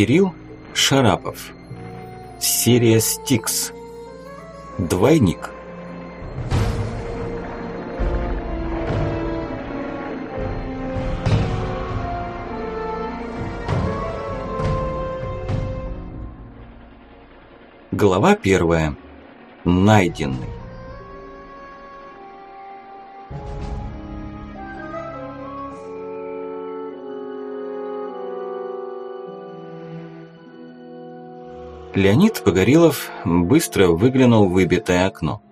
Кирилл Шарапов. Серия Стикс. Двойник. Глава первая. Найденный. Леонид Погорелов быстро выглянул в выбитое окно.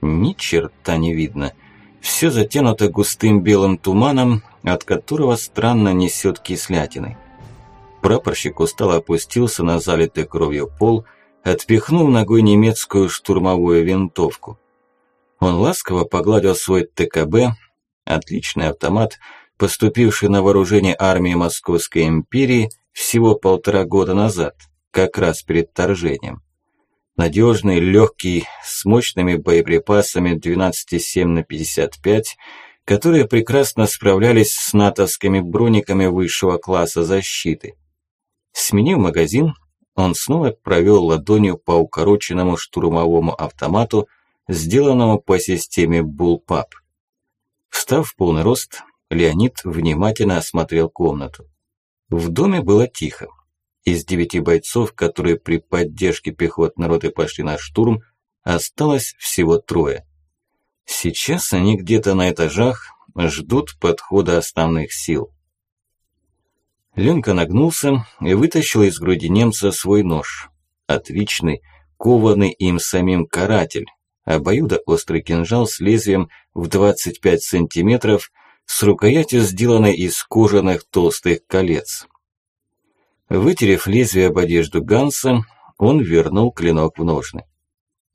Ни черта не видно. Все затянуто густым белым туманом, от которого странно несет кислятиной. Прапорщик устало опустился на залитый кровью пол, отпихнув ногой немецкую штурмовую винтовку. Он ласково погладил свой ТКБ, отличный автомат, поступивший на вооружение армии Московской империи всего полтора года назад – как раз перед вторжением. Надежный, легкий, с мощными боеприпасами 12,7 на 55, которые прекрасно справлялись с натовскими брониками высшего класса защиты. Сменив магазин, он снова провел ладонью по укороченному штурмовому автомату, сделанному по системе Bullpup. Встав в полный рост, Леонид внимательно осмотрел комнату. В доме было тихо. Из девяти бойцов, которые при поддержке пехотной роты пошли на штурм, осталось всего трое. Сейчас они где-то на этажах ждут подхода основных сил. Ленка нагнулся и вытащил из груди немца свой нож. Отличный, кованный им самим каратель, обоюдо острый кинжал с лезвием в 25 сантиметров с рукоятью, сделанной из кожаных толстых колец. Вытерев лезвие об одежду Ганса, он вернул клинок в ножны.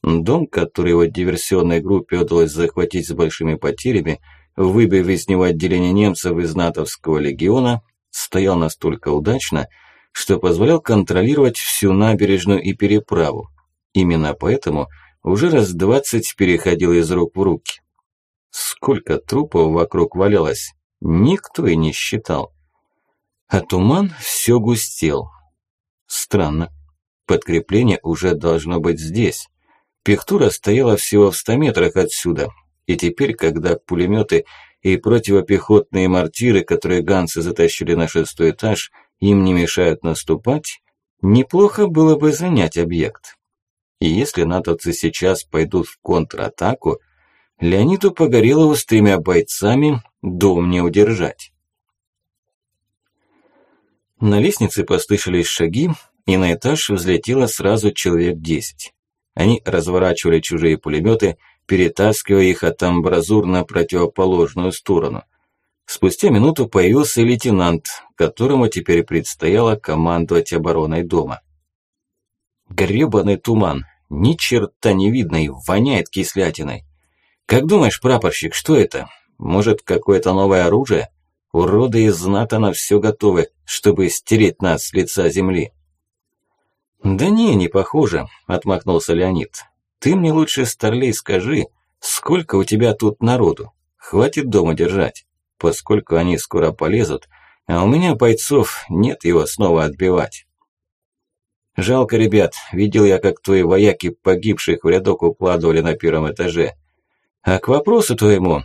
Дом, который его диверсионной группе удалось захватить с большими потерями, выбив из него отделение немцев из натовского легиона, стоял настолько удачно, что позволял контролировать всю набережную и переправу. Именно поэтому уже раз двадцать переходил из рук в руки. Сколько трупов вокруг валялось, никто и не считал. А туман все густел. Странно. Подкрепление уже должно быть здесь. Пехтура стояла всего в ста метрах отсюда. И теперь, когда пулеметы и противопехотные мортиры, которые ганцы затащили на шестой этаж, им не мешают наступать, неплохо было бы занять объект. И если натовцы сейчас пойдут в контратаку, Леониду Погорелову с тремя бойцами дом не удержать. На лестнице послышались шаги, и на этаж взлетело сразу человек десять. Они разворачивали чужие пулеметы, перетаскивая их от амбразур на противоположную сторону. Спустя минуту появился лейтенант, которому теперь предстояло командовать обороной дома. Гребаный туман, ни черта не видно и воняет кислятиной. Как думаешь, прапорщик, что это? Может, какое-то новое оружие? Уроды из Натана все готовы, чтобы стереть нас с лица земли. «Да не, не похоже», – отмахнулся Леонид. «Ты мне лучше, Старлей, скажи, сколько у тебя тут народу? Хватит дома держать, поскольку они скоро полезут, а у меня бойцов нет его снова отбивать». «Жалко, ребят, видел я, как твои вояки погибших в рядок укладывали на первом этаже. А к вопросу твоему,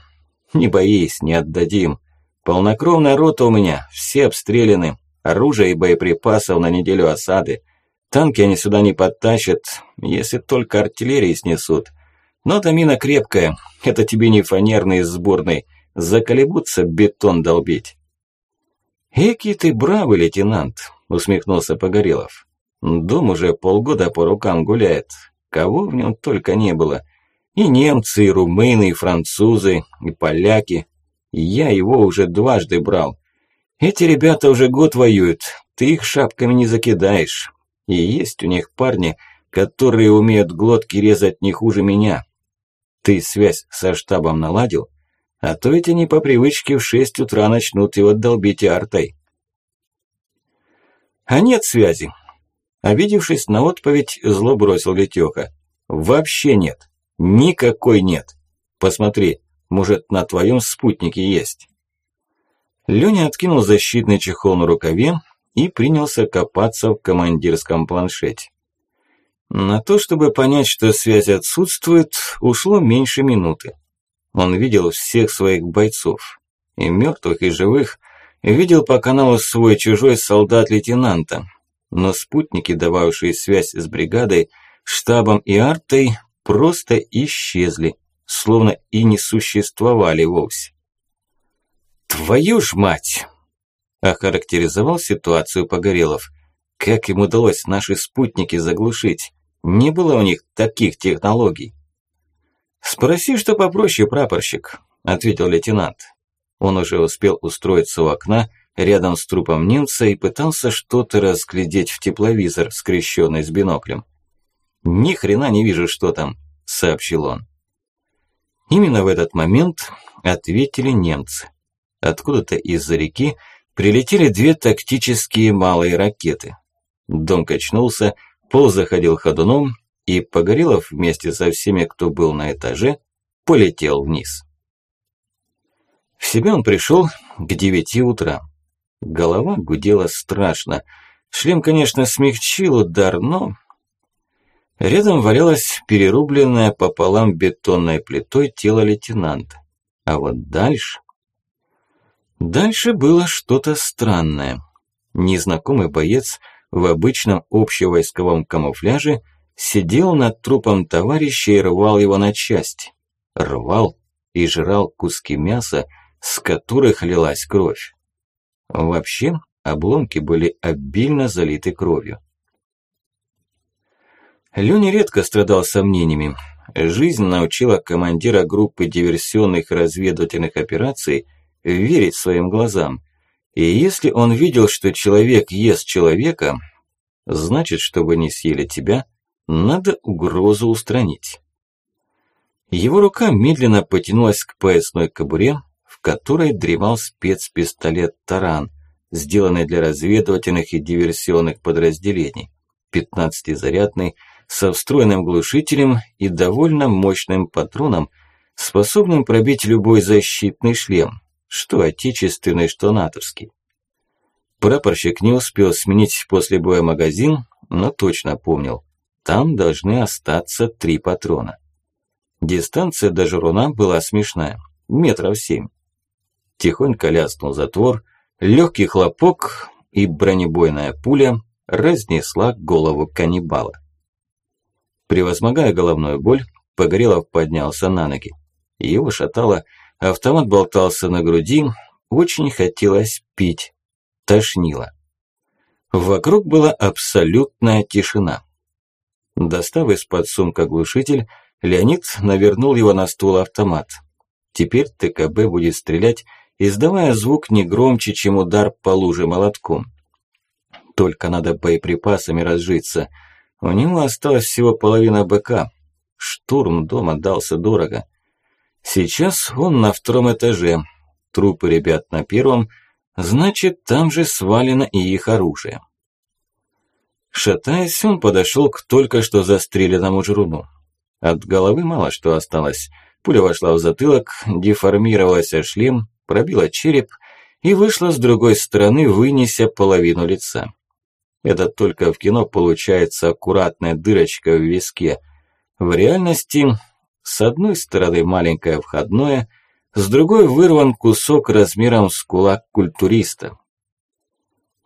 не боись, не отдадим. Полнокровная рота у меня, все обстреляны, оружие и боеприпасов на неделю осады. Танки они сюда не подтащат, если только артиллерии снесут. Но домина крепкая, это тебе не фанерный из сборной, заколебутся бетон долбить. «Эки ты бравый, лейтенант», – усмехнулся Погорелов. «Дом уже полгода по рукам гуляет. Кого в нем только не было. И немцы, и румыны, и французы, и поляки, я его уже дважды брал. Эти ребята уже год воюют, ты их шапками не закидаешь. И есть у них парни, которые умеют глотки резать не хуже меня. Ты связь со штабом наладил? А то эти не по привычке в шесть утра начнут его долбить артой. А нет связи. Обидевшись на отповедь, зло бросил Летёха. Вообще нет. Никакой нет. Посмотри, может, на твоем спутнике есть?» Лёня откинул защитный чехол на рукаве и принялся копаться в командирском планшете. На то, чтобы понять, что связь отсутствует, ушло меньше минуты. Он видел всех своих бойцов, и мертвых, и живых, видел по каналу свой-чужой солдат лейтенанта, но спутники, дававшие связь с бригадой, штабом и артой, просто исчезли, словно и не существовали вовсе. «Твою ж мать!» – охарактеризовал ситуацию Погорелов. «Как им удалось наши спутники заглушить? Не было у них таких технологий». «Спроси, что попроще, прапорщик», – ответил лейтенант. Он уже успел устроиться у окна рядом с трупом немца и пытался что-то разглядеть в тепловизор, скрещенный с биноклем. «Ни хрена не вижу, что там», – сообщил он. Именно в этот момент ответили немцы. Откуда-то из-за реки прилетели две тактические малые ракеты. Дом качнулся, пол заходил ходуном, и Погорелов вместе со всеми, кто был на этаже, полетел вниз. В себя он пришел к девяти утра. Голова гудела страшно. Шлем, конечно, смягчил удар, но... Рядом валялось перерубленное пополам бетонной плитой тело лейтенанта. А вот дальше... Дальше было что-то странное. Незнакомый боец в обычном общевойсковом камуфляже – сидел над трупом товарища и рвал его на части. Рвал и жрал куски мяса, с которых лилась кровь. Вообще, обломки были обильно залиты кровью. Лёня редко страдал сомнениями. Жизнь научила командира группы диверсионных разведывательных операций верить своим глазам. И если он видел, что человек ест человека, значит, чтобы не съели тебя, надо угрозу устранить. Его рука медленно потянулась к поясной кобуре, в которой дремал спецпистолет «Таран», сделанный для разведывательных и диверсионных подразделений, 15-зарядный, со встроенным глушителем и довольно мощным патроном, способным пробить любой защитный шлем, что отечественный, что натовский. Прапорщик не успел сменить после боя магазин, но точно помнил, там должны остаться три патрона. Дистанция до журуна была смешная, метров семь. Тихонько ляснул затвор, легкий хлопок и бронебойная пуля разнесла голову каннибала. Превозмогая головную боль, Погорелов поднялся на ноги. Его шатало, автомат болтался на груди, очень хотелось пить, тошнило. Вокруг была абсолютная тишина. Достав из-под сумка глушитель, Леонид навернул его на стул автомат. Теперь ТКБ будет стрелять, издавая звук не громче, чем удар по луже молотком. Только надо боеприпасами разжиться. У него осталось всего половина БК. Штурм дома дался дорого. Сейчас он на втором этаже. Трупы ребят на первом. Значит, там же свалено и их оружие. Шатаясь, он подошел к только что застреленному жруну. От головы мало что осталось. Пуля вошла в затылок, деформировалась шлем, пробила череп и вышла с другой стороны, вынеся половину лица. Это только в кино получается аккуратная дырочка в виске. В реальности с одной стороны маленькое входное, с другой вырван кусок размером с кулак культуриста.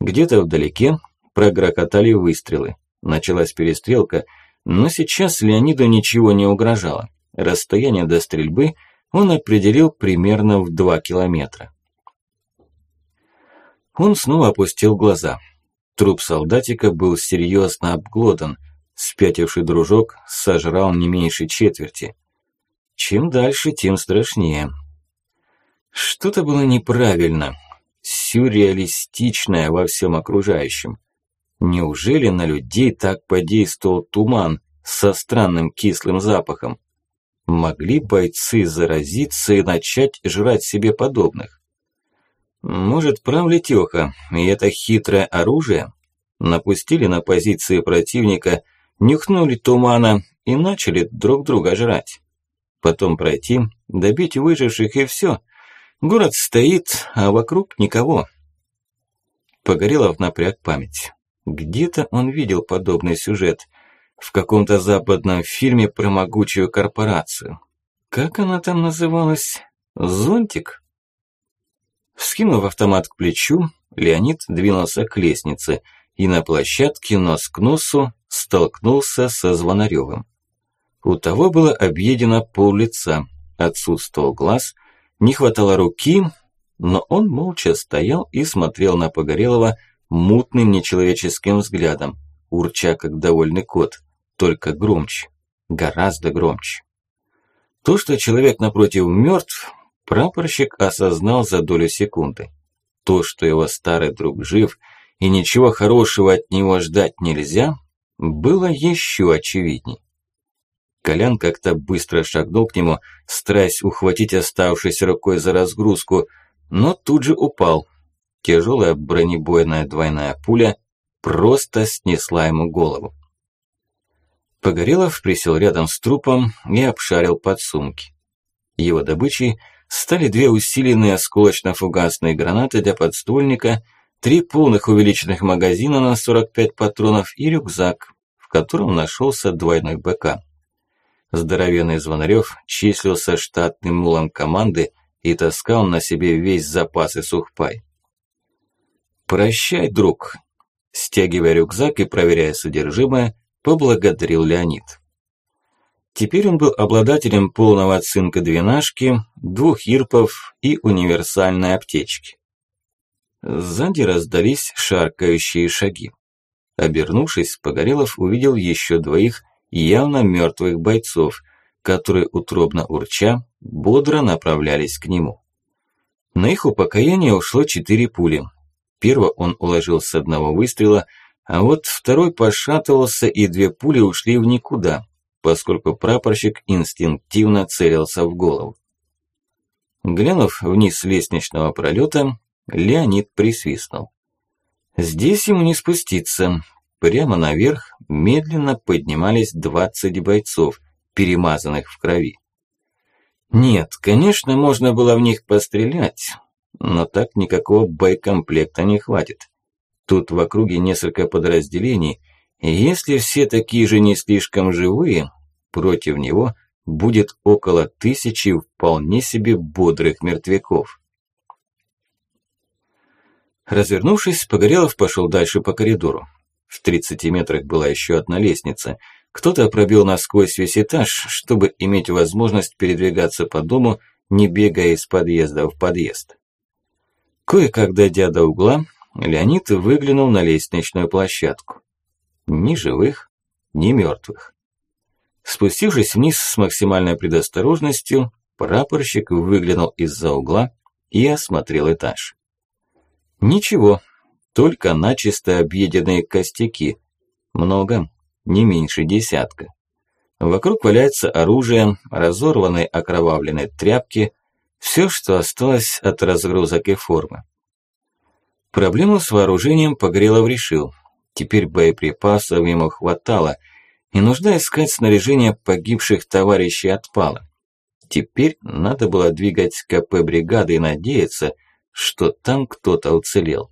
Где-то вдалеке Прогрохотали выстрелы. Началась перестрелка, но сейчас Леониду ничего не угрожало. Расстояние до стрельбы он определил примерно в два километра. Он снова опустил глаза. Труп солдатика был серьезно обглодан. Спятивший дружок сожрал не меньше четверти. Чем дальше, тем страшнее. Что-то было неправильно, сюрреалистичное во всем окружающем. Неужели на людей так подействовал туман со странным кислым запахом? Могли бойцы заразиться и начать жрать себе подобных? Может, прав Летёха, и это хитрое оружие? Напустили на позиции противника, нюхнули тумана и начали друг друга жрать. Потом пройти, добить выживших и всё. Город стоит, а вокруг никого. Погорелов напряг память. Где-то он видел подобный сюжет. В каком-то западном фильме про могучую корпорацию. Как она там называлась? Зонтик? Вскинув автомат к плечу, Леонид двинулся к лестнице и на площадке нос к носу столкнулся со Звонарёвым. У того было объедено пол лица, отсутствовал глаз, не хватало руки, но он молча стоял и смотрел на Погорелого мутным нечеловеческим взглядом, урча как довольный кот, только громче, гораздо громче. То, что человек напротив мертв, прапорщик осознал за долю секунды. То, что его старый друг жив и ничего хорошего от него ждать нельзя, было еще очевидней. Колян как-то быстро шагнул к нему, стараясь ухватить оставшейся рукой за разгрузку, но тут же упал. Тяжелая бронебойная двойная пуля просто снесла ему голову. Погорелов присел рядом с трупом и обшарил подсумки. Его добычей стали две усиленные осколочно-фугасные гранаты для подствольника, три полных увеличенных магазина на 45 патронов и рюкзак, в котором нашелся двойной БК. Здоровенный Звонарёв числился штатным мулом команды и таскал на себе весь запас и сухпай. «Прощай, друг!» Стягивая рюкзак и проверяя содержимое, поблагодарил Леонид. Теперь он был обладателем полного цинка двенашки, двух ирпов и универсальной аптечки. Сзади раздались шаркающие шаги. Обернувшись, Погорелов увидел еще двоих явно мертвых бойцов, которые, утробно урча, бодро направлялись к нему. На их упокоение ушло четыре пули. Первого он уложил с одного выстрела, а вот второй пошатывался, и две пули ушли в никуда, поскольку прапорщик инстинктивно целился в голову. Глянув вниз лестничного пролета, Леонид присвистнул. Здесь ему не спуститься, Прямо наверх медленно поднимались 20 бойцов, перемазанных в крови. Нет, конечно, можно было в них пострелять, но так никакого боекомплекта не хватит. Тут в округе несколько подразделений, если все такие же не слишком живые, против него будет около тысячи вполне себе бодрых мертвяков. Развернувшись, Погорелов пошел дальше по коридору. В 30 метрах была еще одна лестница. Кто-то пробил насквозь весь этаж, чтобы иметь возможность передвигаться по дому, не бегая из подъезда в подъезд. Кое-как дойдя до угла, Леонид выглянул на лестничную площадку. Ни живых, ни мертвых. Спустившись вниз с максимальной предосторожностью, прапорщик выглянул из-за угла и осмотрел этаж. Ничего, только начисто объеденные костяки. Много, не меньше десятка. Вокруг валяется оружие, разорванные окровавленные тряпки, все, что осталось от разгрузок и формы. Проблему с вооружением Погрелов решил. Теперь боеприпасов ему хватало, и нужда искать снаряжение погибших товарищей отпала. Теперь надо было двигать КП бригады и надеяться, что там кто-то уцелел.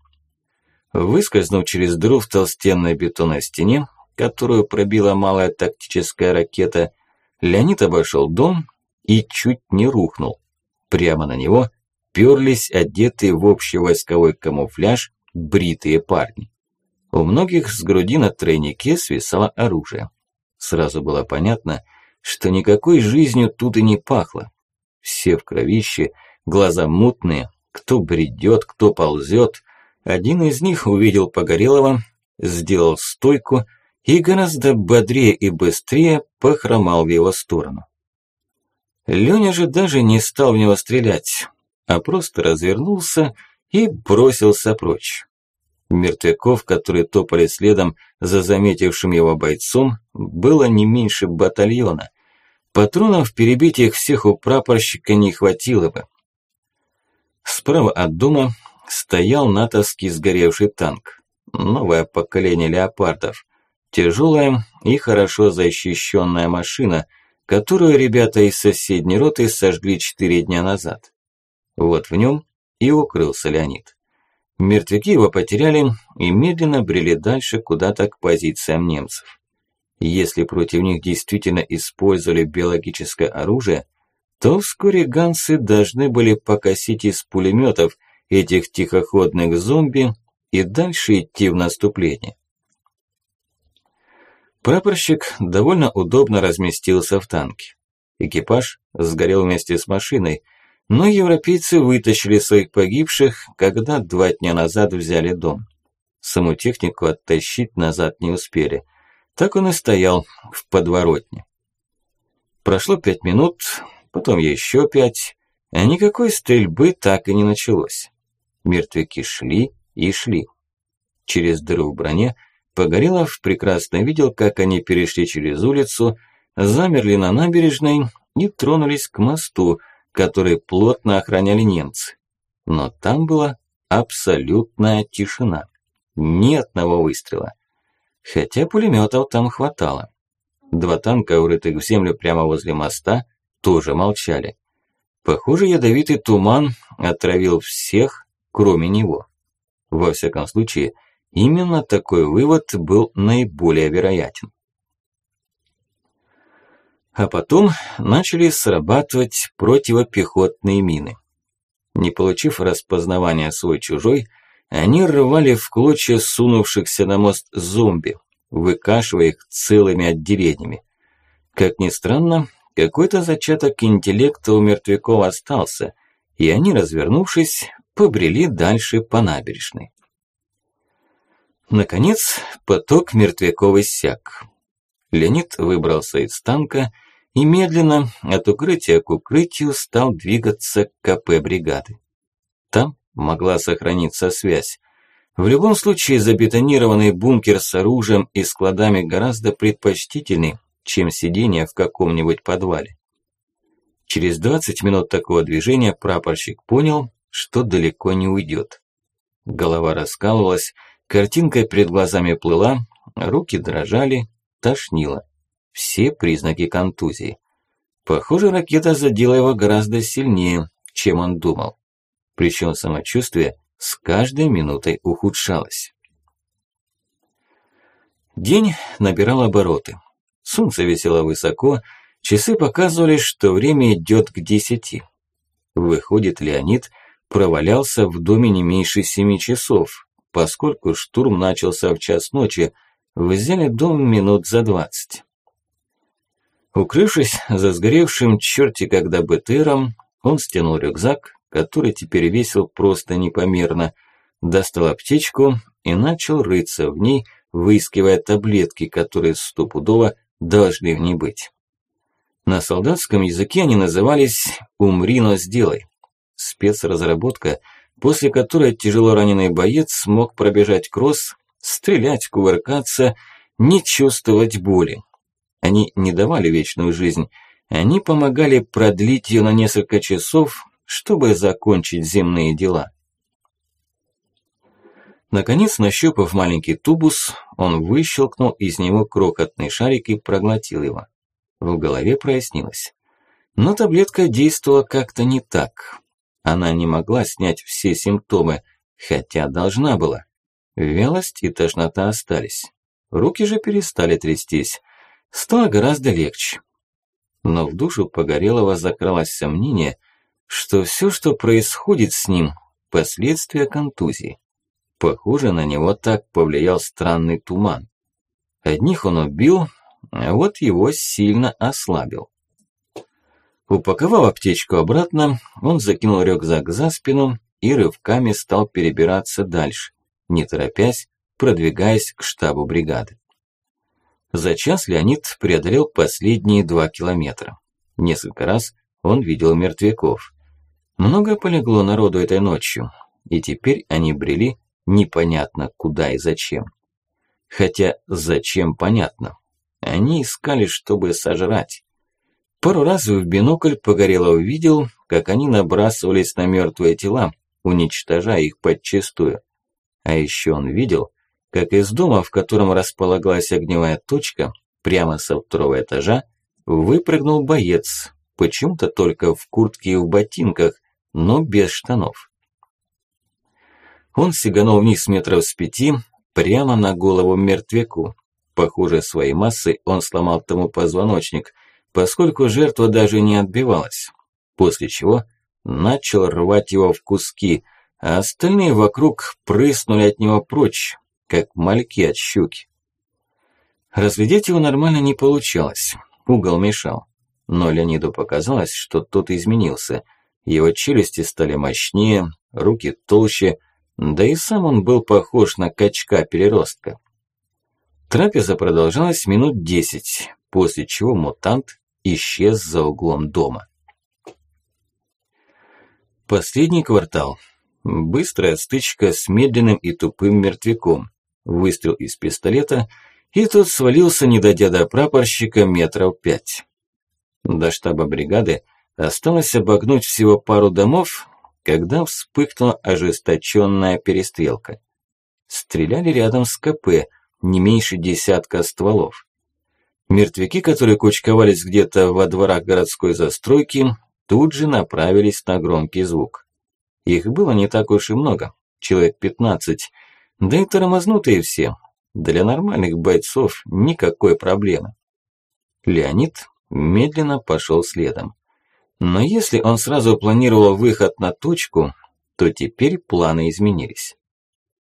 Выскользнув через дыру в толстенной бетонной стене, которую пробила малая тактическая ракета, Леонид обошел дом и чуть не рухнул. Прямо на него перлись одетые в общий войсковой камуфляж бритые парни. У многих с груди на тройнике свисало оружие. Сразу было понятно, что никакой жизнью тут и не пахло. Все в кровище, глаза мутные, кто бредет, кто ползет, один из них увидел Погорелова, сделал стойку и гораздо бодрее и быстрее похромал в его сторону. Лёня же даже не стал в него стрелять, а просто развернулся и бросился прочь. Мертвяков, которые топали следом за заметившим его бойцом, было не меньше батальона. Патронов перебить их всех у прапорщика не хватило бы. Справа от дома стоял натовский сгоревший танк. Новое поколение леопардов. Тяжелая и хорошо защищенная машина, которую ребята из соседней роты сожгли четыре дня назад. Вот в нем и укрылся Леонид. Мертвяки его потеряли и медленно брели дальше куда-то к позициям немцев. Если против них действительно использовали биологическое оружие, то вскоре ганцы должны были покосить из пулеметов этих тихоходных зомби и дальше идти в наступление. Прапорщик довольно удобно разместился в танке. Экипаж сгорел вместе с машиной, но европейцы вытащили своих погибших, когда два дня назад взяли дом. Саму технику оттащить назад не успели. Так он и стоял в подворотне. Прошло пять минут, потом еще пять, а никакой стрельбы так и не началось. Мертвяки шли и шли. Через дыру в броне Погорелов прекрасно видел, как они перешли через улицу, замерли на набережной и тронулись к мосту, который плотно охраняли немцы. Но там была абсолютная тишина. Ни одного выстрела. Хотя пулеметов там хватало. Два танка, урытых в землю прямо возле моста, тоже молчали. Похоже, ядовитый туман отравил всех, кроме него. Во всяком случае, именно такой вывод был наиболее вероятен. А потом начали срабатывать противопехотные мины. Не получив распознавания свой-чужой, они рвали в клочья сунувшихся на мост зомби, выкашивая их целыми отделениями. Как ни странно, какой-то зачаток интеллекта у мертвяков остался, и они, развернувшись, побрели дальше по набережной. Наконец, поток мертвяков иссяк. Леонид выбрался из танка и медленно от укрытия к укрытию стал двигаться к КП бригады. Там могла сохраниться связь. В любом случае забетонированный бункер с оружием и складами гораздо предпочтительней, чем сидение в каком-нибудь подвале. Через 20 минут такого движения прапорщик понял, что далеко не уйдет. Голова раскалывалась, картинка перед глазами плыла, руки дрожали, тошнило. Все признаки контузии. Похоже, ракета задела его гораздо сильнее, чем он думал. Причем самочувствие с каждой минутой ухудшалось. День набирал обороты. Солнце висело высоко, часы показывали, что время идет к десяти. Выходит, Леонид провалялся в доме не меньше семи часов, поскольку штурм начался в час ночи, взяли дом минут за двадцать. Укрывшись за сгоревшим черти когда БТРом, он стянул рюкзак, который теперь весил просто непомерно, достал аптечку и начал рыться в ней, выискивая таблетки, которые стопудово должны в ней быть. На солдатском языке они назывались «умри, но сделай». Спецразработка, после которой тяжело раненый боец смог пробежать кросс, стрелять, кувыркаться, не чувствовать боли. Они не давали вечную жизнь, они помогали продлить ее на несколько часов, чтобы закончить земные дела. Наконец, нащупав маленький тубус, он выщелкнул из него крохотный шарик и проглотил его. В голове прояснилось. Но таблетка действовала как-то не так. Она не могла снять все симптомы, хотя должна была. Вялость и тошнота остались. Руки же перестали трястись стало гораздо легче. Но в душу Погорелого закралось сомнение, что все, что происходит с ним, последствия контузии. Похоже, на него так повлиял странный туман. Одних он убил, а вот его сильно ослабил. Упаковав аптечку обратно, он закинул рюкзак за спину и рывками стал перебираться дальше, не торопясь, продвигаясь к штабу бригады. За час Леонид преодолел последние два километра. Несколько раз он видел мертвяков. Много полегло народу этой ночью, и теперь они брели непонятно куда и зачем. Хотя зачем понятно. Они искали, чтобы сожрать. Пару раз в бинокль Погорело увидел, как они набрасывались на мертвые тела, уничтожая их подчистую. А еще он видел, как из дома, в котором располагалась огневая точка, прямо со второго этажа, выпрыгнул боец, почему-то только в куртке и в ботинках, но без штанов. Он сиганул вниз метров с пяти, прямо на голову мертвяку. Похоже, своей массой он сломал тому позвоночник, поскольку жертва даже не отбивалась. После чего начал рвать его в куски, а остальные вокруг прыснули от него прочь, как мальки от щуки. Разглядеть его нормально не получалось, угол мешал. Но Леониду показалось, что тот изменился. Его челюсти стали мощнее, руки толще, да и сам он был похож на качка-переростка. Трапеза продолжалась минут десять, после чего мутант исчез за углом дома. Последний квартал. Быстрая стычка с медленным и тупым мертвяком. Выстрел из пистолета, и тот свалился, не дойдя до прапорщика, метров пять. До штаба бригады осталось обогнуть всего пару домов, когда вспыхнула ожесточенная перестрелка. Стреляли рядом с КП, не меньше десятка стволов. Мертвяки, которые кучковались где-то во дворах городской застройки, тут же направились на громкий звук. Их было не так уж и много, человек 15, да и тормознутые все. Для нормальных бойцов никакой проблемы. Леонид медленно пошел следом. Но если он сразу планировал выход на точку, то теперь планы изменились.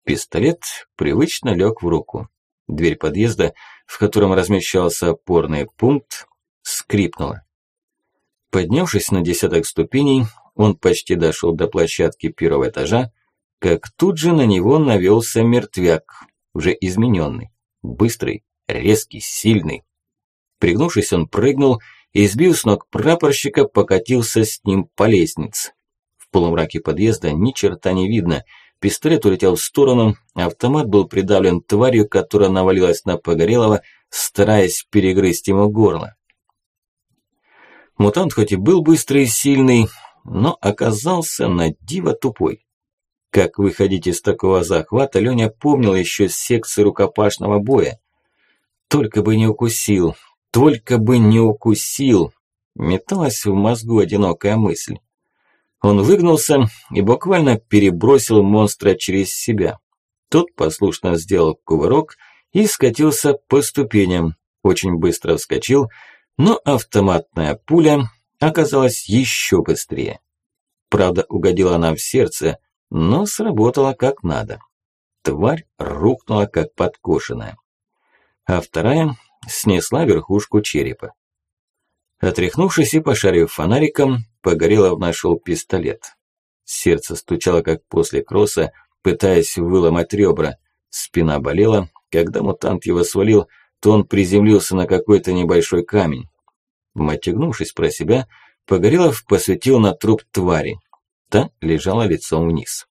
Пистолет привычно лег в руку. Дверь подъезда, в котором размещался опорный пункт, скрипнула. Поднявшись на десяток ступеней, он почти дошел до площадки первого этажа, как тут же на него навелся мертвяк, уже измененный, быстрый, резкий, сильный. Пригнувшись, он прыгнул и, сбив с ног прапорщика, покатился с ним по лестнице. В полумраке подъезда ни черта не видно. Пистолет улетел в сторону, автомат был придавлен тварью, которая навалилась на Погорелого, стараясь перегрызть ему горло. Мутант хоть и был быстрый и сильный, но оказался на диво тупой. Как выходить из такого захвата, Лёня помнил еще с секции рукопашного боя. Только бы не укусил, только бы не укусил, металась в мозгу одинокая мысль. Он выгнулся и буквально перебросил монстра через себя. Тот послушно сделал кувырок и скатился по ступеням, очень быстро вскочил, но автоматная пуля оказалась еще быстрее. Правда, угодила она в сердце, но сработала как надо. Тварь рухнула как подкошенная. А вторая снесла верхушку черепа. Отряхнувшись и пошарив фонариком, Погорелов нашел пистолет. Сердце стучало, как после кросса, пытаясь выломать ребра. Спина болела. Когда мутант его свалил, то он приземлился на какой-то небольшой камень. Мотягнувшись про себя, Погорелов посветил на труп твари. Та лежала лицом вниз.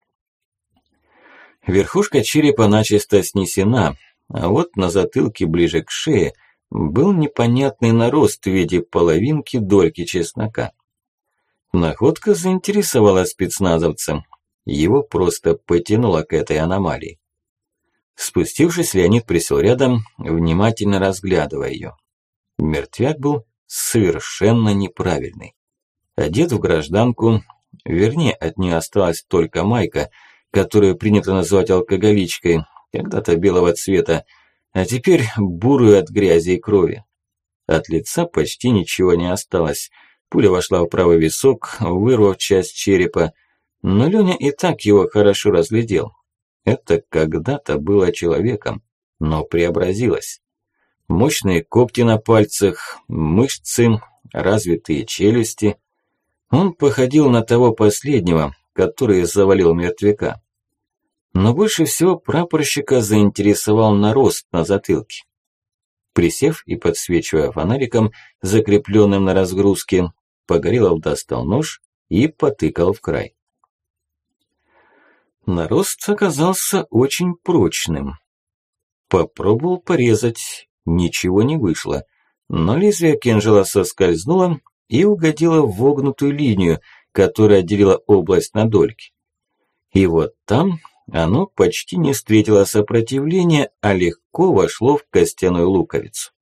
Верхушка черепа начисто снесена, а вот на затылке ближе к шее был непонятный нарост в виде половинки дольки чеснока. Находка заинтересовала спецназовца. Его просто потянуло к этой аномалии. Спустившись, Леонид присел рядом, внимательно разглядывая ее. Мертвяк был совершенно неправильный. Одет в гражданку, вернее, от нее осталась только майка, которую принято называть алкоголичкой, когда-то белого цвета, а теперь бурую от грязи и крови. От лица почти ничего не осталось. Пуля вошла в правый висок, вырвав часть черепа, но Лёня и так его хорошо разглядел. Это когда-то было человеком, но преобразилось. Мощные когти на пальцах, мышцы, развитые челюсти. Он походил на того последнего, который завалил мертвяка. Но больше всего прапорщика заинтересовал нарост на затылке. Присев и подсвечивая фонариком, закрепленным на разгрузке, Погорелов достал нож и потыкал в край. Нарост оказался очень прочным. Попробовал порезать, ничего не вышло, но лезвие кинжала соскользнуло и угодило в вогнутую линию, которая отделила область на дольки. И вот там оно почти не встретило сопротивления, а легко вошло в костяную луковицу.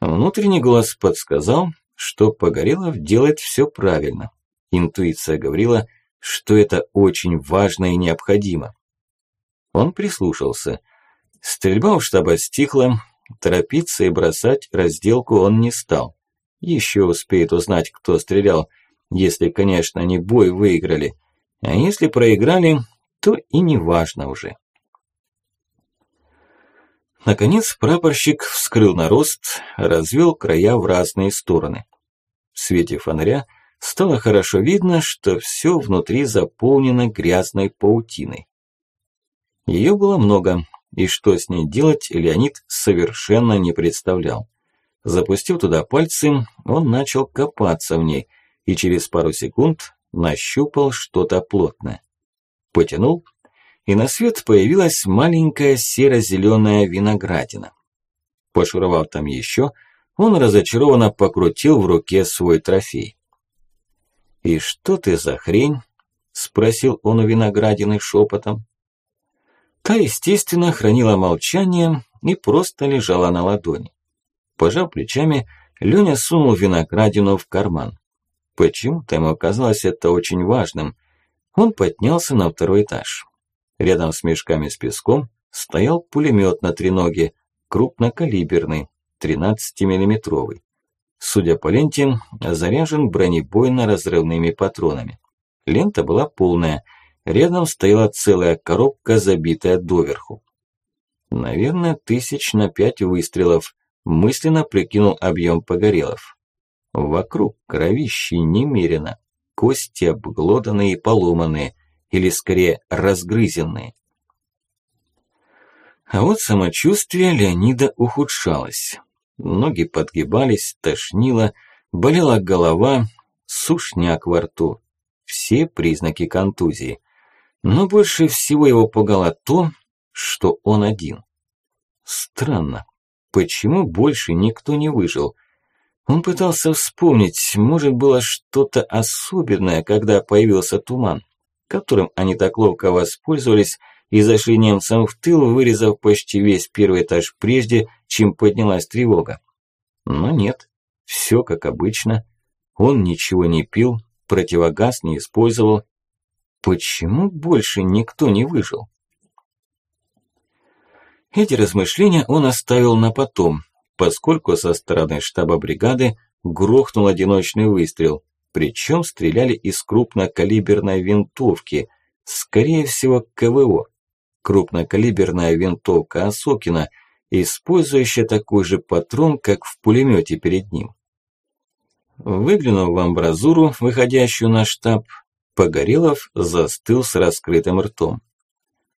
Внутренний голос подсказал, что Погорелов делает все правильно. Интуиция говорила, что это очень важно и необходимо. Он прислушался. Стрельба у штаба стихла, торопиться и бросать разделку он не стал. Еще успеет узнать, кто стрелял, если, конечно, они бой выиграли. А если проиграли, то и не важно уже. Наконец прапорщик вскрыл нарост, развел края в разные стороны. В свете фонаря стало хорошо видно, что все внутри заполнено грязной паутиной. Ее было много, и что с ней делать Леонид совершенно не представлял. Запустив туда пальцы, он начал копаться в ней, и через пару секунд нащупал что-то плотное. Потянул, и на свет появилась маленькая серо-зеленая виноградина. Пошуровав там еще, он разочарованно покрутил в руке свой трофей. «И что ты за хрень?» – спросил он у виноградины шепотом. Та, естественно, хранила молчание и просто лежала на ладони. Пожав плечами, Лёня сунул виноградину в карман. Почему-то ему казалось это очень важным. Он поднялся на второй этаж. Рядом с мешками с песком стоял пулемет на треноге, крупнокалиберный, 13-миллиметровый. Судя по ленте, заряжен бронебойно-разрывными патронами. Лента была полная, рядом стояла целая коробка, забитая доверху. Наверное, тысяч на пять выстрелов, мысленно прикинул объем погорелов. Вокруг кровищи немерено, кости обглоданные и поломанные, или скорее разгрызенные. А вот самочувствие Леонида ухудшалось. Ноги подгибались, тошнило, болела голова, сушняк во рту. Все признаки контузии. Но больше всего его пугало то, что он один. Странно, почему больше никто не выжил? Он пытался вспомнить, может было что-то особенное, когда появился туман, которым они так ловко воспользовались и зашли немцам в тыл, вырезав почти весь первый этаж прежде, чем поднялась тревога. Но нет, все как обычно. Он ничего не пил, противогаз не использовал. Почему больше никто не выжил? Эти размышления он оставил на потом, поскольку со стороны штаба бригады грохнул одиночный выстрел, причем стреляли из крупнокалиберной винтовки, скорее всего КВО крупнокалиберная винтовка Осокина, использующая такой же патрон, как в пулемете перед ним. Выглянув в амбразуру, выходящую на штаб, Погорелов застыл с раскрытым ртом.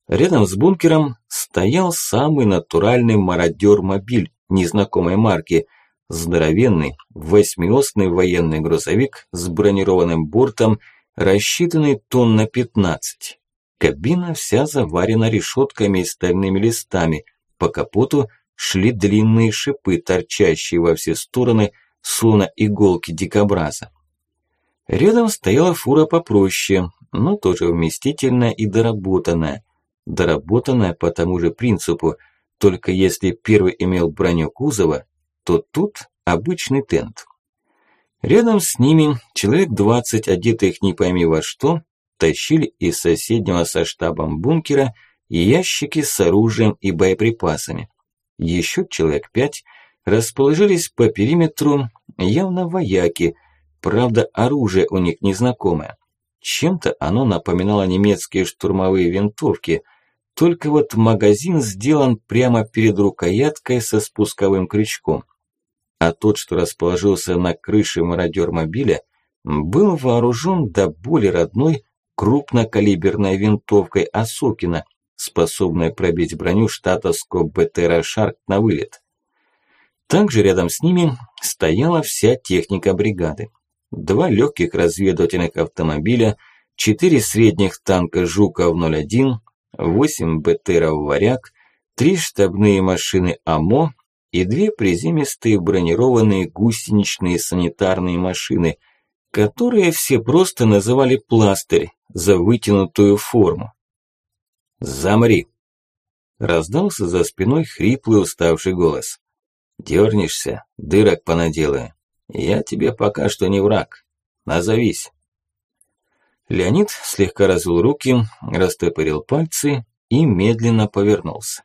Рядом с бункером стоял самый натуральный мародер-мобиль незнакомой марки, здоровенный восьмиосный военный грузовик с бронированным бортом, рассчитанный тонн на 15. Кабина вся заварена решетками и стальными листами. По капоту шли длинные шипы, торчащие во все стороны, словно иголки дикобраза. Рядом стояла фура попроще, но тоже вместительная и доработанная. Доработанная по тому же принципу, только если первый имел броню кузова, то тут обычный тент. Рядом с ними человек 20, одетых не пойми во что, тащили из соседнего со штабом бункера ящики с оружием и боеприпасами. Еще человек пять расположились по периметру явно вояки, правда оружие у них незнакомое. Чем-то оно напоминало немецкие штурмовые винтовки, только вот магазин сделан прямо перед рукояткой со спусковым крючком. А тот, что расположился на крыше мародер мобиля, был вооружен до боли родной крупнокалиберной винтовкой Осокина, способной пробить броню штатовского БТРа «Шарк» на вылет. Также рядом с ними стояла вся техника бригады. Два легких разведывательных автомобиля, четыре средних танка «Жуков-01», восемь БТРов «Варяг», три штабные машины АМО и две приземистые бронированные гусеничные санитарные машины, которые все просто называли «пластырь», за вытянутую форму. «Замри!» Раздался за спиной хриплый уставший голос. «Дёрнешься, дырок понаделаю. Я тебе пока что не враг. Назовись!» Леонид слегка развел руки, растопырил пальцы и медленно повернулся.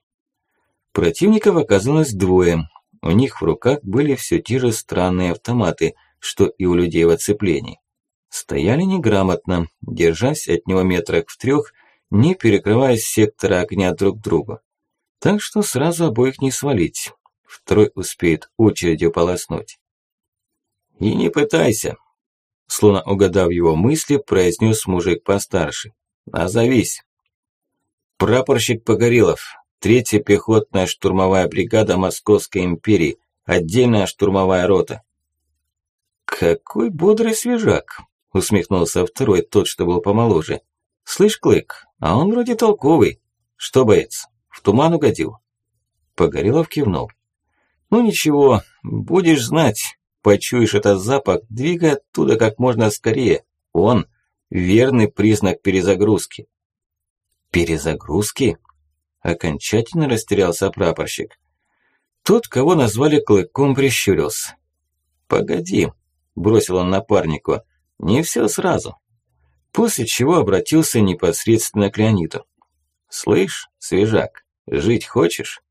Противников оказалось двое. У них в руках были все те же странные автоматы, что и у людей в оцеплении. Стояли неграмотно, держась от него метрах в трех, не перекрывая сектора огня друг другу. Так что сразу обоих не свалить. Второй успеет очередью полоснуть. «И не пытайся», словно угадав его мысли, произнес мужик постарше. «Назовись». «Прапорщик Погорелов, третья пехотная штурмовая бригада Московской империи, отдельная штурмовая рота». «Какой бодрый свежак», усмехнулся второй, тот, что был помоложе. «Слышь, Клык, а он вроде толковый. Что, боец, в туман угодил?» Погорелов кивнул. «Ну ничего, будешь знать, Почуешь этот запах, двигай оттуда как можно скорее. Он – верный признак перезагрузки. Перезагрузки? Окончательно растерялся прапорщик. Тот, кого назвали Клыком, прищурился. «Погоди», – бросил он напарнику, – «не все сразу». После чего обратился непосредственно к Леониду. «Слышь, свежак, жить хочешь?»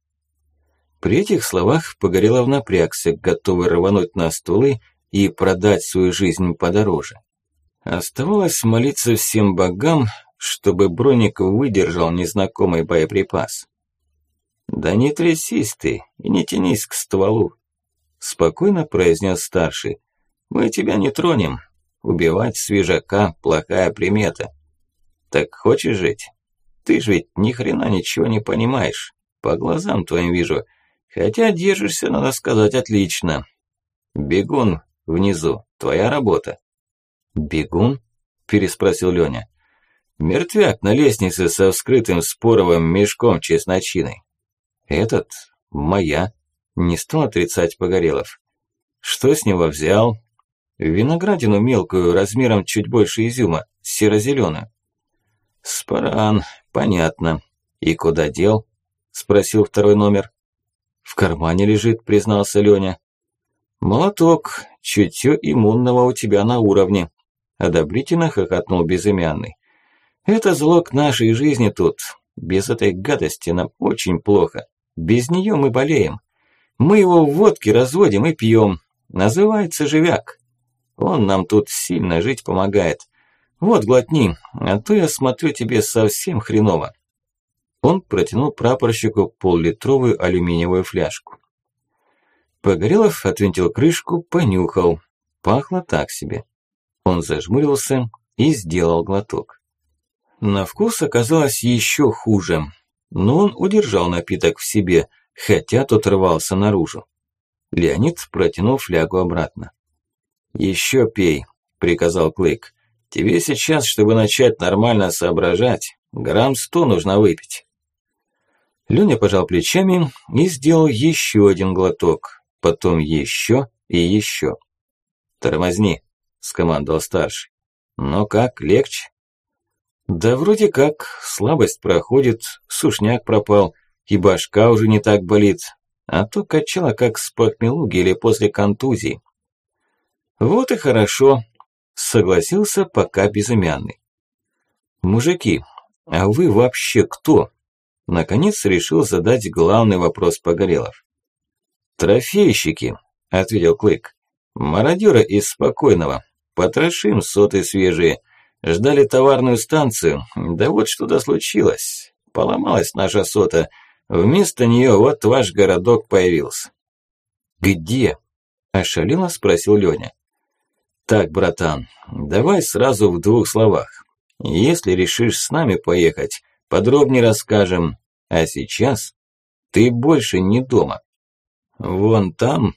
При этих словах Погорелов напрягся, готовый рвануть на стулы и продать свою жизнь подороже. Оставалось молиться всем богам, чтобы броник выдержал незнакомый боеприпас. «Да не трясись ты и не тянись к стволу», – спокойно произнес старший. «Мы тебя не тронем. Убивать свежака – плохая примета. Так хочешь жить? Ты ж ведь ни хрена ничего не понимаешь. По глазам твоим вижу – Хотя держишься, надо сказать, отлично. Бегун внизу, твоя работа. Бегун? Переспросил Лёня. Мертвяк на лестнице со вскрытым споровым мешком чесночиной. Этот моя. Не стал отрицать Погорелов. Что с него взял? Виноградину мелкую, размером чуть больше изюма, серо-зелёную. Спаран, понятно. И куда дел? Спросил второй номер. В кармане лежит, признался Лёня. Молоток, чутье иммунного у тебя на уровне. Одобрительно хохотнул безымянный. Это залог нашей жизни тут. Без этой гадости нам очень плохо. Без нее мы болеем. Мы его в водке разводим и пьем. Называется живяк. Он нам тут сильно жить помогает. Вот, глотни, а то я смотрю тебе совсем хреново. Он протянул прапорщику поллитровую алюминиевую фляжку. Погорелов отвинтил крышку, понюхал. Пахло так себе. Он зажмурился и сделал глоток. На вкус оказалось еще хуже, но он удержал напиток в себе, хотя тот рвался наружу. Леонид протянул флягу обратно. «Еще пей», – приказал Клык. «Тебе сейчас, чтобы начать нормально соображать, грамм сто нужно выпить». Лёня пожал плечами и сделал еще один глоток, потом еще и еще. «Тормозни», – скомандовал старший. «Ну как, легче?» «Да вроде как, слабость проходит, сушняк пропал, и башка уже не так болит, а то качала как с похмелуги или после контузии». «Вот и хорошо», – согласился пока безымянный. «Мужики, а вы вообще кто?» Наконец решил задать главный вопрос Погорелов. «Трофейщики», – ответил Клык. «Мародёры из спокойного. Потрошим соты свежие. Ждали товарную станцию. Да вот что-то случилось. Поломалась наша сота. Вместо неё вот ваш городок появился». «Где?» – ошалело спросил Лёня. «Так, братан, давай сразу в двух словах. Если решишь с нами поехать, подробнее расскажем. А сейчас ты больше не дома. Вон там,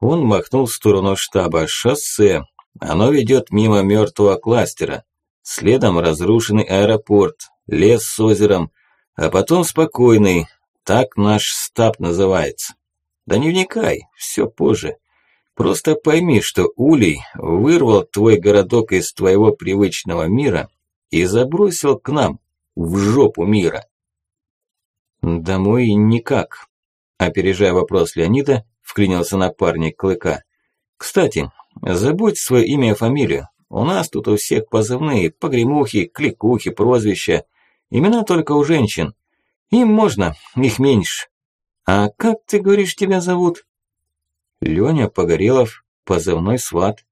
он махнул в сторону штаба, шоссе. Оно ведет мимо мертвого кластера. Следом разрушенный аэропорт, лес с озером, а потом спокойный. Так наш стаб называется. Да не вникай, все позже. Просто пойми, что Улей вырвал твой городок из твоего привычного мира и забросил к нам, в жопу мира. «Домой никак», – опережая вопрос Леонида, вклинился напарник Клыка. «Кстати, забудь свое имя и фамилию. У нас тут у всех позывные, погремухи, кликухи, прозвища. Имена только у женщин. Им можно, их меньше. А как ты говоришь, тебя зовут? Лёня Погорелов, позывной сват.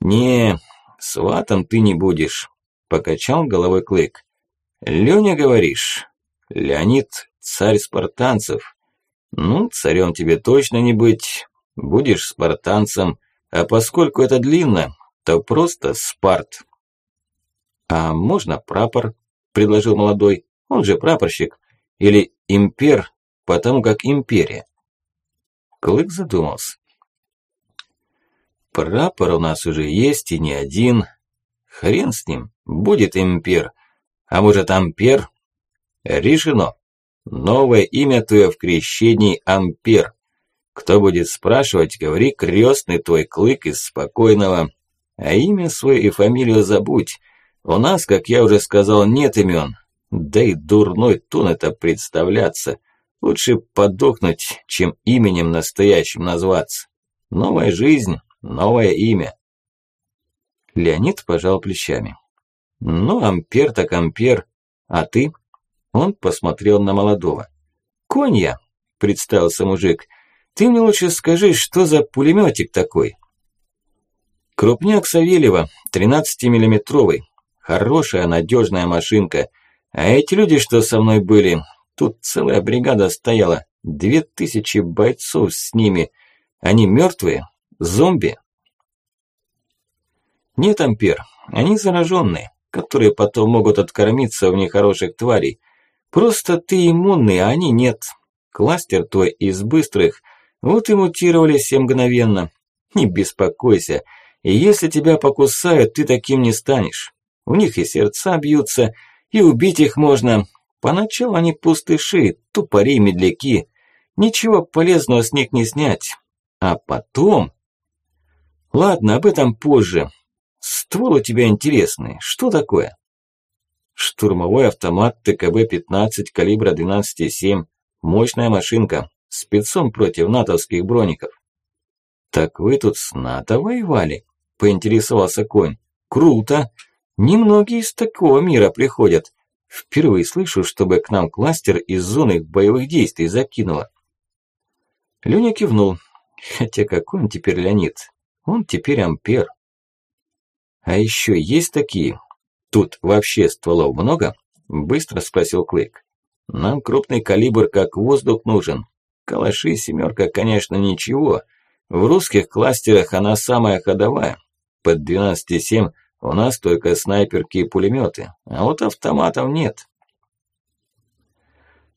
Не, сватом ты не будешь, покачал головой Клык. Лёня, говоришь? Леонид, царь спартанцев. Ну, царем тебе точно не быть. Будешь спартанцем, а поскольку это длинно, то просто спарт. А можно прапор, предложил молодой, он же прапорщик. Или импер, потому как империя. Клык задумался. Прапор у нас уже есть и не один. Хрен с ним, будет импер. А может ампер? Решено. Новое имя твое в крещении Ампер. Кто будет спрашивать, говори крестный твой клык из спокойного. А имя свое и фамилию забудь. У нас, как я уже сказал, нет имен. Да и дурной тон это представляться. Лучше подохнуть, чем именем настоящим назваться. Новая жизнь, новое имя. Леонид пожал плечами. Ну, ампер так ампер. А ты? Он посмотрел на молодого. «Конь я», – представился мужик. «Ты мне лучше скажи, что за пулеметик такой?» Крупняк Савельева, 13-миллиметровый. Хорошая, надежная машинка. А эти люди, что со мной были, тут целая бригада стояла. Две тысячи бойцов с ними. Они мертвые? Зомби? Нет, Ампер, они зараженные, которые потом могут откормиться в нехороших тварей. Просто ты иммунный, а они нет. Кластер твой из быстрых, вот и мутировали все мгновенно. Не беспокойся, и если тебя покусают, ты таким не станешь. У них и сердца бьются, и убить их можно. Поначалу они пустыши, тупори, медляки. Ничего полезного с них не снять. А потом... Ладно, об этом позже. Ствол у тебя интересный. Что такое? Штурмовой автомат ТКБ-15 калибра 12,7. Мощная машинка. Спецом против натовских броников. «Так вы тут с НАТО воевали?» – поинтересовался конь. «Круто! Немногие из такого мира приходят. Впервые слышу, чтобы к нам кластер из зоны боевых действий закинуло». Лёня кивнул. Хотя какой он теперь Леонид? Он теперь Ампер. А еще есть такие, «Тут вообще стволов много?» – быстро спросил Клык. «Нам крупный калибр как воздух нужен. Калаши семерка, конечно, ничего. В русских кластерах она самая ходовая. Под 12,7 у нас только снайперки и пулеметы, а вот автоматов нет».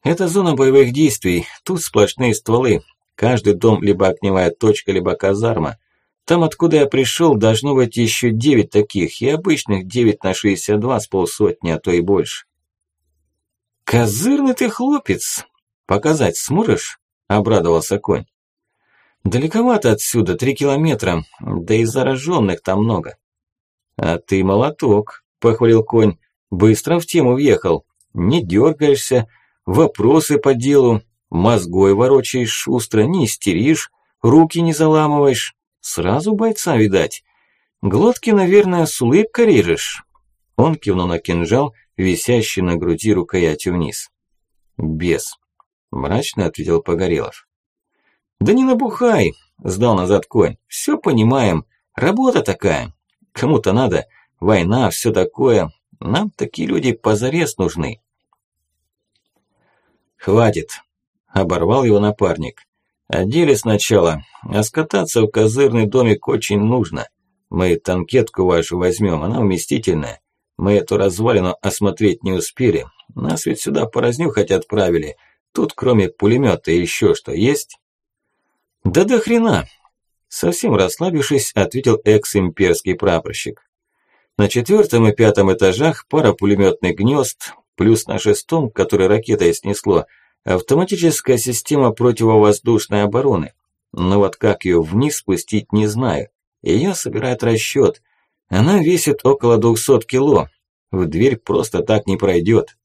Это зона боевых действий, тут сплошные стволы. Каждый дом либо огневая точка, либо казарма – там, откуда я пришел, должно быть еще девять таких, и обычных девять на шестьдесят два с полсотни, а то и больше. «Козырный ты хлопец! Показать сможешь?» – обрадовался конь. «Далековато отсюда, три километра, да и зараженных там много». «А ты молоток», – похвалил конь, – «быстро в тему въехал, не дергаешься, вопросы по делу, мозгой ворочаешь шустро, не истеришь, руки не заламываешь». Сразу бойца видать. Глотки, наверное, с улыбкой режешь. Он кивнул на кинжал, висящий на груди рукоятью вниз. Бес. Мрачно ответил Погорелов. Да не набухай, сдал назад конь. Все понимаем. Работа такая. Кому-то надо. Война, все такое. Нам такие люди позарез нужны. Хватит. Оборвал его напарник. О деле сначала, а скататься в козырный домик очень нужно. Мы танкетку вашу возьмем, она вместительная. Мы эту развалину осмотреть не успели. Нас ведь сюда поразнюхать отправили. Тут кроме пулемета еще что есть? Да до хрена! Совсем расслабившись, ответил экс-имперский прапорщик. На четвертом и пятом этажах пара пулеметных гнезд, плюс на шестом, который ракетой снесло, Автоматическая система противовоздушной обороны. Но вот как ее вниз спустить, не знаю. Ее собирает расчет. Она весит около 200 кило. В дверь просто так не пройдет.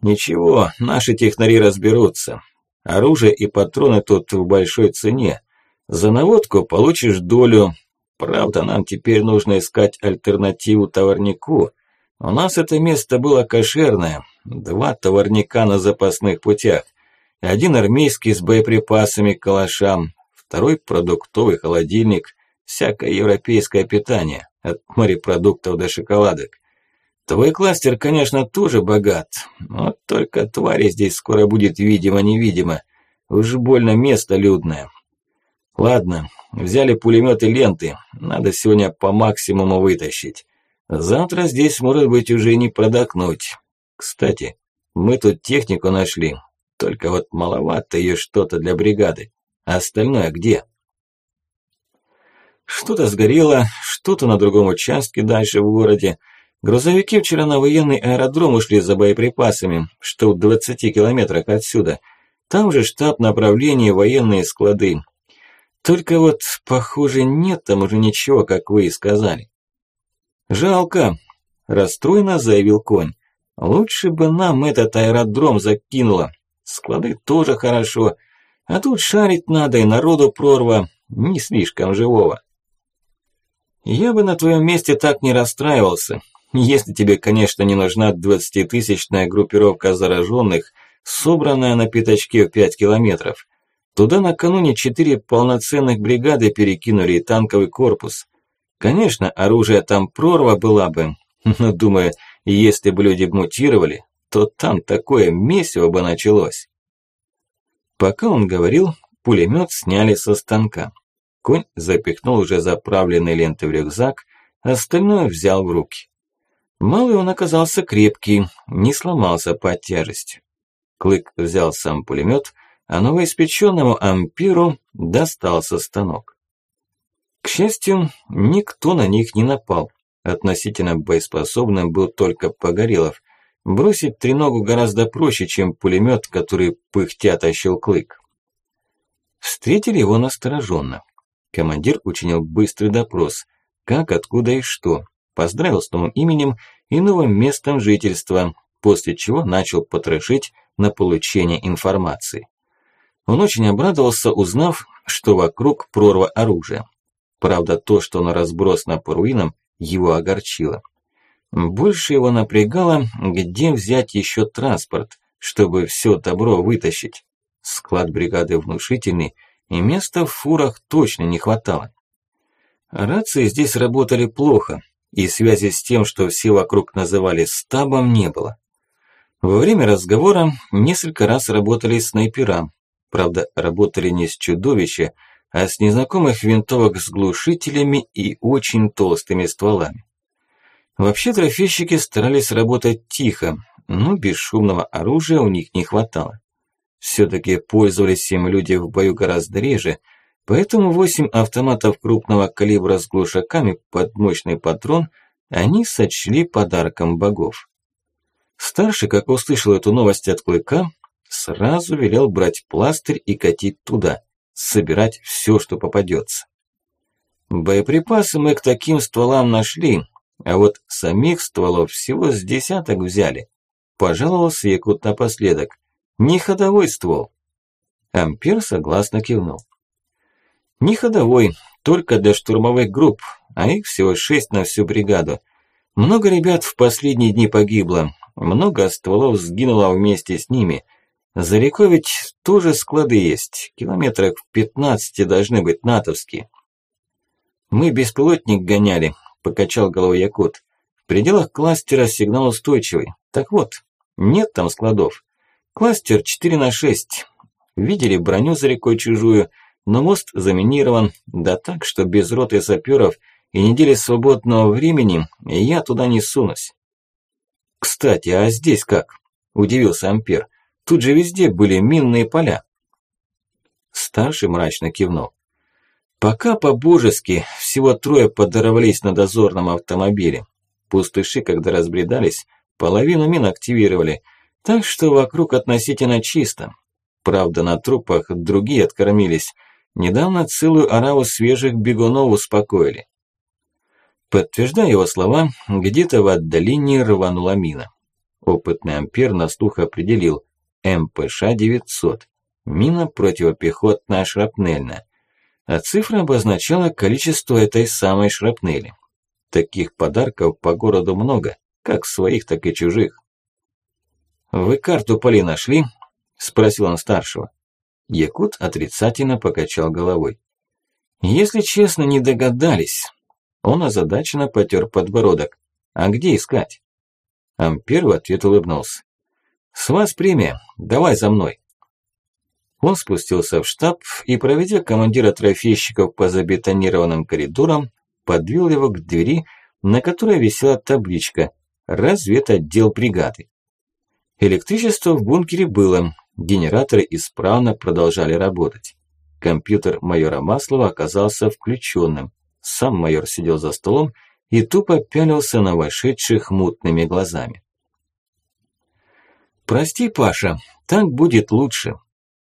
Ничего, наши технари разберутся. Оружие и патроны тут в большой цене. За наводку получишь долю. Правда, нам теперь нужно искать альтернативу товарнику. У нас это место было кошерное, два товарника на запасных путях. Один армейский с боеприпасами к калашам, второй продуктовый холодильник, всякое европейское питание, от морепродуктов до шоколадок. Твой кластер, конечно, тоже богат, но только твари здесь скоро будет видимо-невидимо. Уж больно место людное. Ладно, взяли пулемет и ленты, надо сегодня по максимуму вытащить. Завтра здесь, может быть, уже не продохнуть. Кстати, мы тут технику нашли, только вот маловато ее что-то для бригады. А остальное где? Что-то сгорело, что-то на другом участке дальше в городе. Грузовики вчера на военный аэродром ушли за боеприпасами, что в 20 километрах отсюда. Там же штаб направления военные склады. Только вот, похоже, нет там уже ничего, как вы и сказали. Жалко, расстроенно заявил конь. Лучше бы нам этот аэродром закинуло. Склады тоже хорошо, а тут шарить надо и народу прорва, не слишком живого. Я бы на твоем месте так не расстраивался, если тебе, конечно, не нужна двадцатитысячная группировка зараженных, собранная на пятачке в пять километров. Туда накануне четыре полноценных бригады перекинули и танковый корпус. Конечно, оружие там прорва была бы, но, думаю, если бы люди мутировали, то там такое месиво бы началось. Пока он говорил, пулемет сняли со станка. Конь запихнул уже заправленные ленты в рюкзак, остальное взял в руки. Малый он оказался крепкий, не сломался под тяжестью. Клык взял сам пулемет, а новоиспеченному ампиру достался станок. К счастью, никто на них не напал. Относительно боеспособным был только Погорелов. Бросить треногу гораздо проще, чем пулемет, который пыхтя тащил клык. Встретили его настороженно. Командир учинил быстрый допрос. Как, откуда и что. Поздравил с новым именем и новым местом жительства, после чего начал потрошить на получение информации. Он очень обрадовался, узнав, что вокруг прорва оружия. Правда, то, что он разбросно по руинам, его огорчило. Больше его напрягало, где взять еще транспорт, чтобы все добро вытащить. Склад бригады внушительный, и места в фурах точно не хватало. Рации здесь работали плохо, и связи с тем, что все вокруг называли стабом, не было. Во время разговора несколько раз работали снайпера, правда, работали не с чудовища, а с незнакомых винтовок с глушителями и очень толстыми стволами. Вообще трофейщики старались работать тихо, но бесшумного оружия у них не хватало. Все-таки пользовались им люди в бою гораздо реже, поэтому восемь автоматов крупного калибра с глушаками под мощный патрон они сочли подарком богов. Старший, как услышал эту новость от Клыка, сразу велел брать пластырь и катить туда, собирать все, что попадется. Боеприпасы мы к таким стволам нашли, а вот самих стволов всего с десяток взяли. Пожаловался Якут напоследок. Не ходовой ствол. Ампер согласно кивнул. Не ходовой, только для штурмовых групп, а их всего шесть на всю бригаду. Много ребят в последние дни погибло, много стволов сгинуло вместе с ними. За рекой ведь тоже склады есть, километрах в пятнадцати должны быть натовские. Мы беспилотник гоняли, покачал головой Якут. В пределах кластера сигнал устойчивый. Так вот, нет там складов. Кластер 4 на 6. Видели броню за рекой чужую, но мост заминирован, да так, что без роты саперов и недели свободного времени я туда не сунусь. Кстати, а здесь как? Удивился Ампер. Тут же везде были минные поля. Старший мрачно кивнул. Пока по-божески всего трое подорвались на дозорном автомобиле. Пустыши, когда разбредались, половину мин активировали – так что вокруг относительно чисто. Правда, на трупах другие откормились. Недавно целую ораву свежих бегунов успокоили. Подтверждая его слова, где-то в отдалении рванула мина. Опытный ампер на слух определил МПШ-900. Мина противопехотная шрапнельная. А цифра обозначала количество этой самой шрапнели. Таких подарков по городу много, как своих, так и чужих. «Вы карту Поли нашли?» – спросил он старшего. Якут отрицательно покачал головой. «Если честно, не догадались». Он озадаченно потер подбородок. «А где искать?» Ампер в ответ улыбнулся. «С вас премия, давай за мной». Он спустился в штаб и, проведя командира трофейщиков по забетонированным коридорам, подвел его к двери, на которой висела табличка «Разведотдел бригады». Электричество в бункере было, генераторы исправно продолжали работать. Компьютер майора Маслова оказался включенным. Сам майор сидел за столом и тупо пялился на вошедших мутными глазами. «Прости, Паша, так будет лучше»,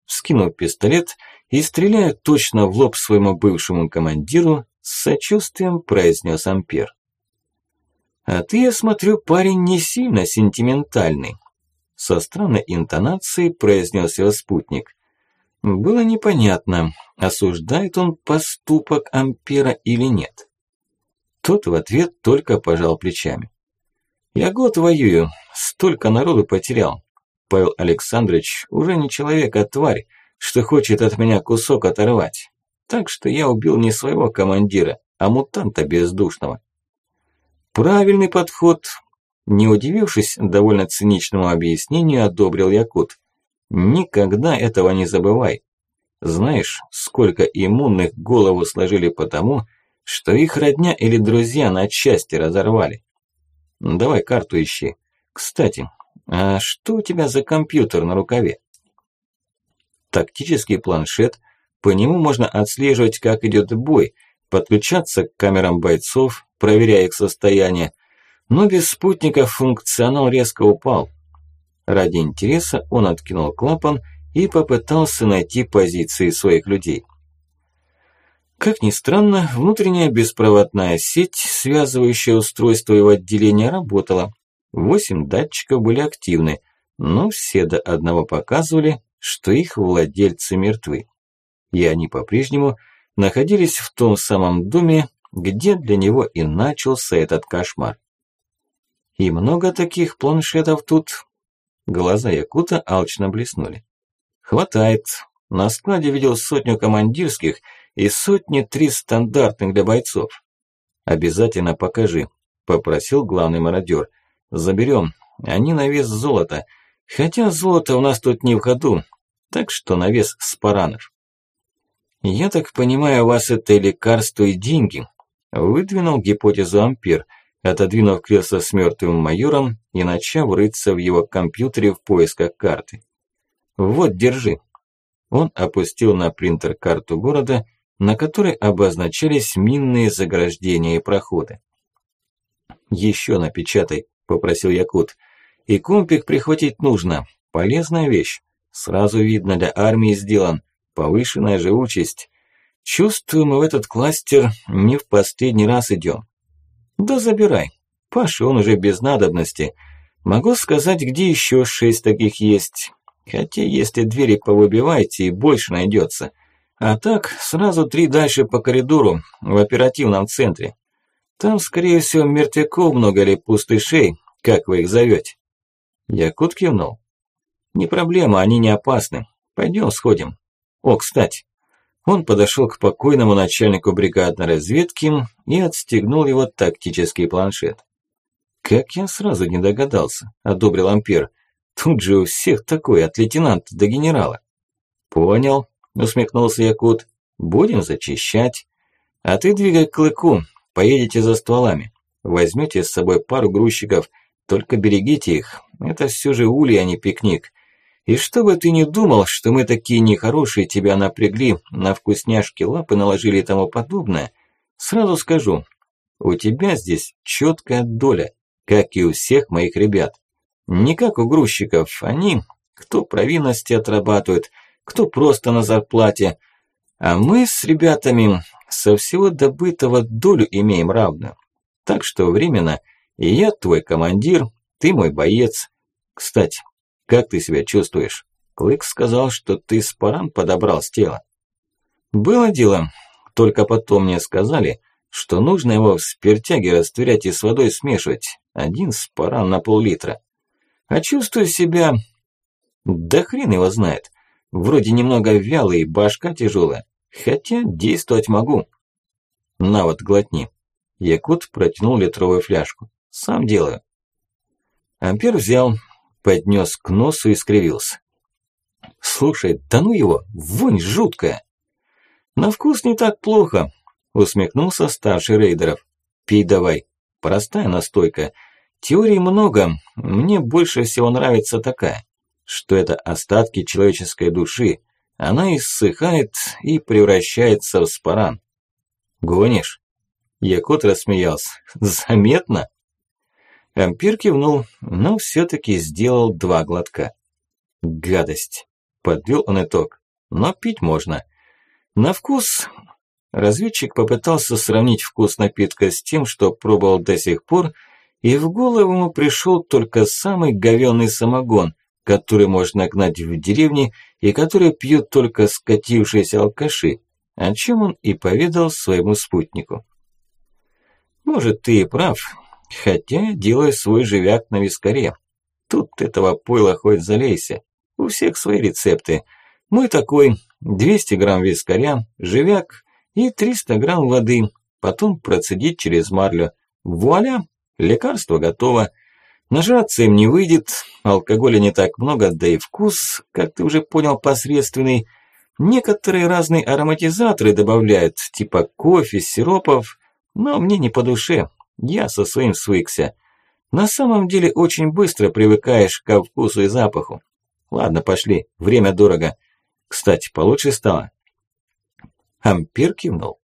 скинул пистолет и, стреляя точно в лоб своему бывшему командиру, с сочувствием произнес Ампер. «А ты, я смотрю, парень не сильно сентиментальный», со странной интонацией произнес его спутник. Было непонятно, осуждает он поступок Ампера или нет. Тот в ответ только пожал плечами. «Я год воюю, столько народу потерял. Павел Александрович уже не человек, а тварь, что хочет от меня кусок оторвать. Так что я убил не своего командира, а мутанта бездушного. Правильный подход. Не удивившись довольно циничному объяснению, одобрил Якут. Никогда этого не забывай. Знаешь, сколько иммунных голову сложили потому, что их родня или друзья на части разорвали. Давай карту ищи. Кстати, а что у тебя за компьютер на рукаве? Тактический планшет. По нему можно отслеживать, как идет бой, подключаться к камерам бойцов, проверяя их состояние. Но без спутников функционал резко упал. Ради интереса он откинул клапан и попытался найти позиции своих людей. Как ни странно, внутренняя беспроводная сеть, связывающая устройство его отделения, работала. Восемь датчиков были активны, но все до одного показывали, что их владельцы мертвы. И они по-прежнему находились в том самом доме, где для него и начался этот кошмар. И много таких планшетов тут. Глаза Якута алчно блеснули. Хватает. На складе видел сотню командирских и сотни три стандартных для бойцов. Обязательно покажи, попросил главный мародер. Заберем. Они на вес золота. Хотя золото у нас тут не в ходу. Так что на вес спаранов. Я так понимаю, у вас это лекарство и деньги. Выдвинул гипотезу Ампер, отодвинув кресло с мертвым майором и начав рыться в его компьютере в поисках карты. Вот, держи. Он опустил на принтер карту города, на которой обозначались минные заграждения и проходы. Еще напечатай, попросил Якут. И компик прихватить нужно. Полезная вещь. Сразу видно, для армии сделан. Повышенная живучесть. Чувствую, мы в этот кластер не в последний раз идем. Да забирай. Паша, он уже без надобности. Могу сказать, где еще шесть таких есть. Хотя если двери повыбиваете, и больше найдется. А так, сразу три дальше по коридору, в оперативном центре. Там, скорее всего, мертвяков много или пустышей, как вы их зовете. Якут кивнул. Не проблема, они не опасны. Пойдем сходим. О, кстати. Он подошел к покойному начальнику бригадной разведки и отстегнул его тактический планшет. Как я сразу не догадался, одобрил Ампер. Тут же у всех такой, от лейтенанта до генерала. Понял, усмехнулся Якут. Будем зачищать. А ты двигай к клыку, Поедете за стволами. Возьмете с собой пару грузчиков, только берегите их. Это все же улей, а не пикник. И чтобы ты не думал, что мы такие нехорошие тебя напрягли, на вкусняшки лапы наложили и тому подобное, сразу скажу, у тебя здесь четкая доля, как и у всех моих ребят. Не как у грузчиков, они, кто провинности отрабатывают, кто просто на зарплате, а мы с ребятами со всего добытого долю имеем равную. Так что временно и я твой командир, ты мой боец. Кстати, как ты себя чувствуешь? Клык сказал, что ты спаран подобрал с тела. Было дело, только потом мне сказали, что нужно его в спиртяге растворять и с водой смешивать. Один спаран на пол-литра. А чувствую себя... Да хрен его знает. Вроде немного вялый, башка тяжелая. Хотя действовать могу. На вот, глотни. Якут протянул литровую фляжку. Сам делаю. Ампер взял, поднес к носу и скривился. Слушай, да ну его, вонь жуткая. На вкус не так плохо, усмехнулся старший рейдеров. Пей давай, простая настойка. Теорий много, мне больше всего нравится такая, что это остатки человеческой души. Она иссыхает и превращается в спаран. Гонишь? Якут рассмеялся. Заметно? Ампир кивнул, но все-таки сделал два глотка. Гадость. Подвел он итог. Но пить можно. На вкус... Разведчик попытался сравнить вкус напитка с тем, что пробовал до сих пор, и в голову ему пришел только самый говёный самогон, который можно гнать в деревне и который пьют только скатившиеся алкаши, о чем он и поведал своему спутнику. Может, ты и прав, хотя делай свой живяк на вискаре. Тут этого пойла хоть залейся. У всех свои рецепты. Мой такой 200 грамм вискаря, живяк и 300 грамм воды. Потом процедить через марлю. Вуаля, лекарство готово. Нажраться им не выйдет, алкоголя не так много, да и вкус, как ты уже понял, посредственный. Некоторые разные ароматизаторы добавляют, типа кофе, сиропов, но мне не по душе, я со своим свыкся. На самом деле очень быстро привыкаешь ко вкусу и запаху. Ладно, пошли, время дорого. Кстати, получше стало? Ампер кивнул.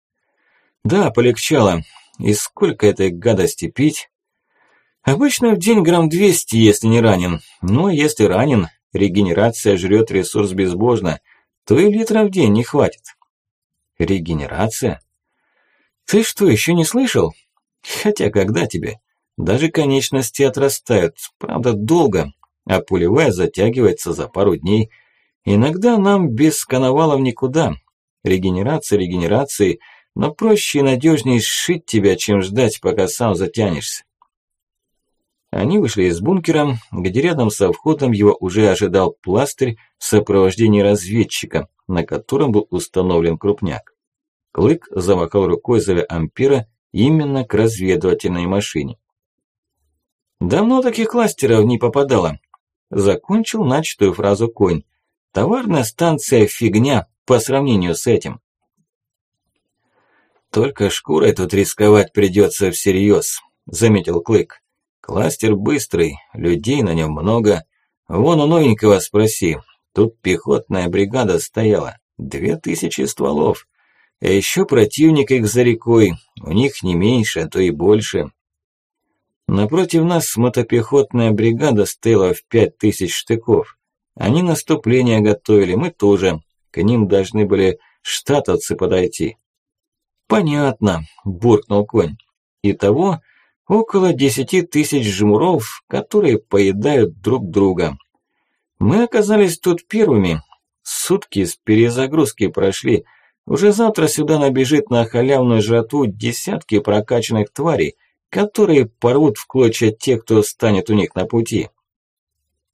Да, полегчало. И сколько этой гадости пить? Обычно в день грамм 200, если не ранен. Но если ранен, регенерация жрет ресурс безбожно, то и литра в день не хватит. Регенерация? Ты что, еще не слышал? Хотя когда тебе? Даже конечности отрастают, правда долго, а пулевая затягивается за пару дней. Иногда нам без коновалов никуда. Регенерация регенерации, но проще и надежнее сшить тебя, чем ждать, пока сам затянешься. Они вышли из бункера, где рядом со входом его уже ожидал пластырь в сопровождении разведчика, на котором был установлен крупняк. Клык замахал рукой, зовя Ампира именно к разведывательной машине. Давно таких кластеров не попадало. Закончил начатую фразу конь. Товарная станция фигня по сравнению с этим. Только шкурой тут рисковать придется всерьез, заметил Клык. Кластер быстрый, людей на нем много. Вон у новенького спроси. Тут пехотная бригада стояла. Две тысячи стволов. А еще противник их за рекой. У них не меньше, а то и больше. Напротив нас мотопехотная бригада стояла в пять тысяч штыков. Они наступление готовили, мы тоже. К ним должны были штатовцы подойти. «Понятно», – буркнул конь. «Итого около десяти тысяч жмуров, которые поедают друг друга. Мы оказались тут первыми. Сутки с перезагрузки прошли. Уже завтра сюда набежит на халявную жратву десятки прокачанных тварей – которые порвут в клочья те, кто станет у них на пути.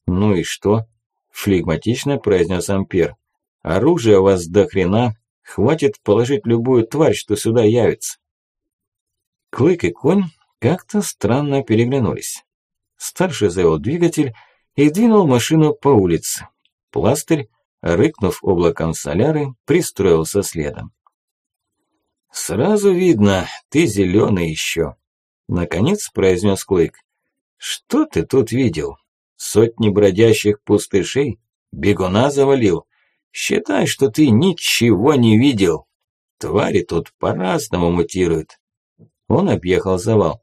«Ну и что?» – флегматично произнес Ампер. «Оружия у вас до хрена, хватит положить любую тварь, что сюда явится». Клык и конь как-то странно переглянулись. Старший завел двигатель и двинул машину по улице. Пластырь, рыкнув облаком соляры, пристроился следом. «Сразу видно, ты зеленый еще», Наконец произнес Клык. «Что ты тут видел? Сотни бродящих пустышей? Бегуна завалил? Считай, что ты ничего не видел. Твари тут по-разному мутируют». Он объехал завал.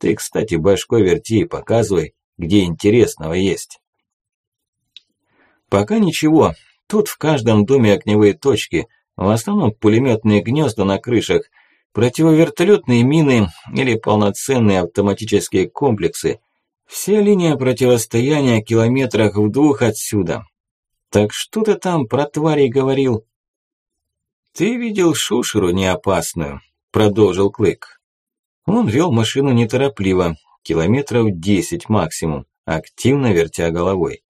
«Ты, кстати, башкой верти и показывай, где интересного есть». «Пока ничего. Тут в каждом доме огневые точки, в основном пулеметные гнезда на крышах – Противовертолетные мины или полноценные автоматические комплексы. Вся линия противостояния километрах в двух отсюда. Так что ты там про тварей говорил? Ты видел шушеру неопасную, продолжил Клык. Он вел машину неторопливо, километров десять максимум, активно вертя головой.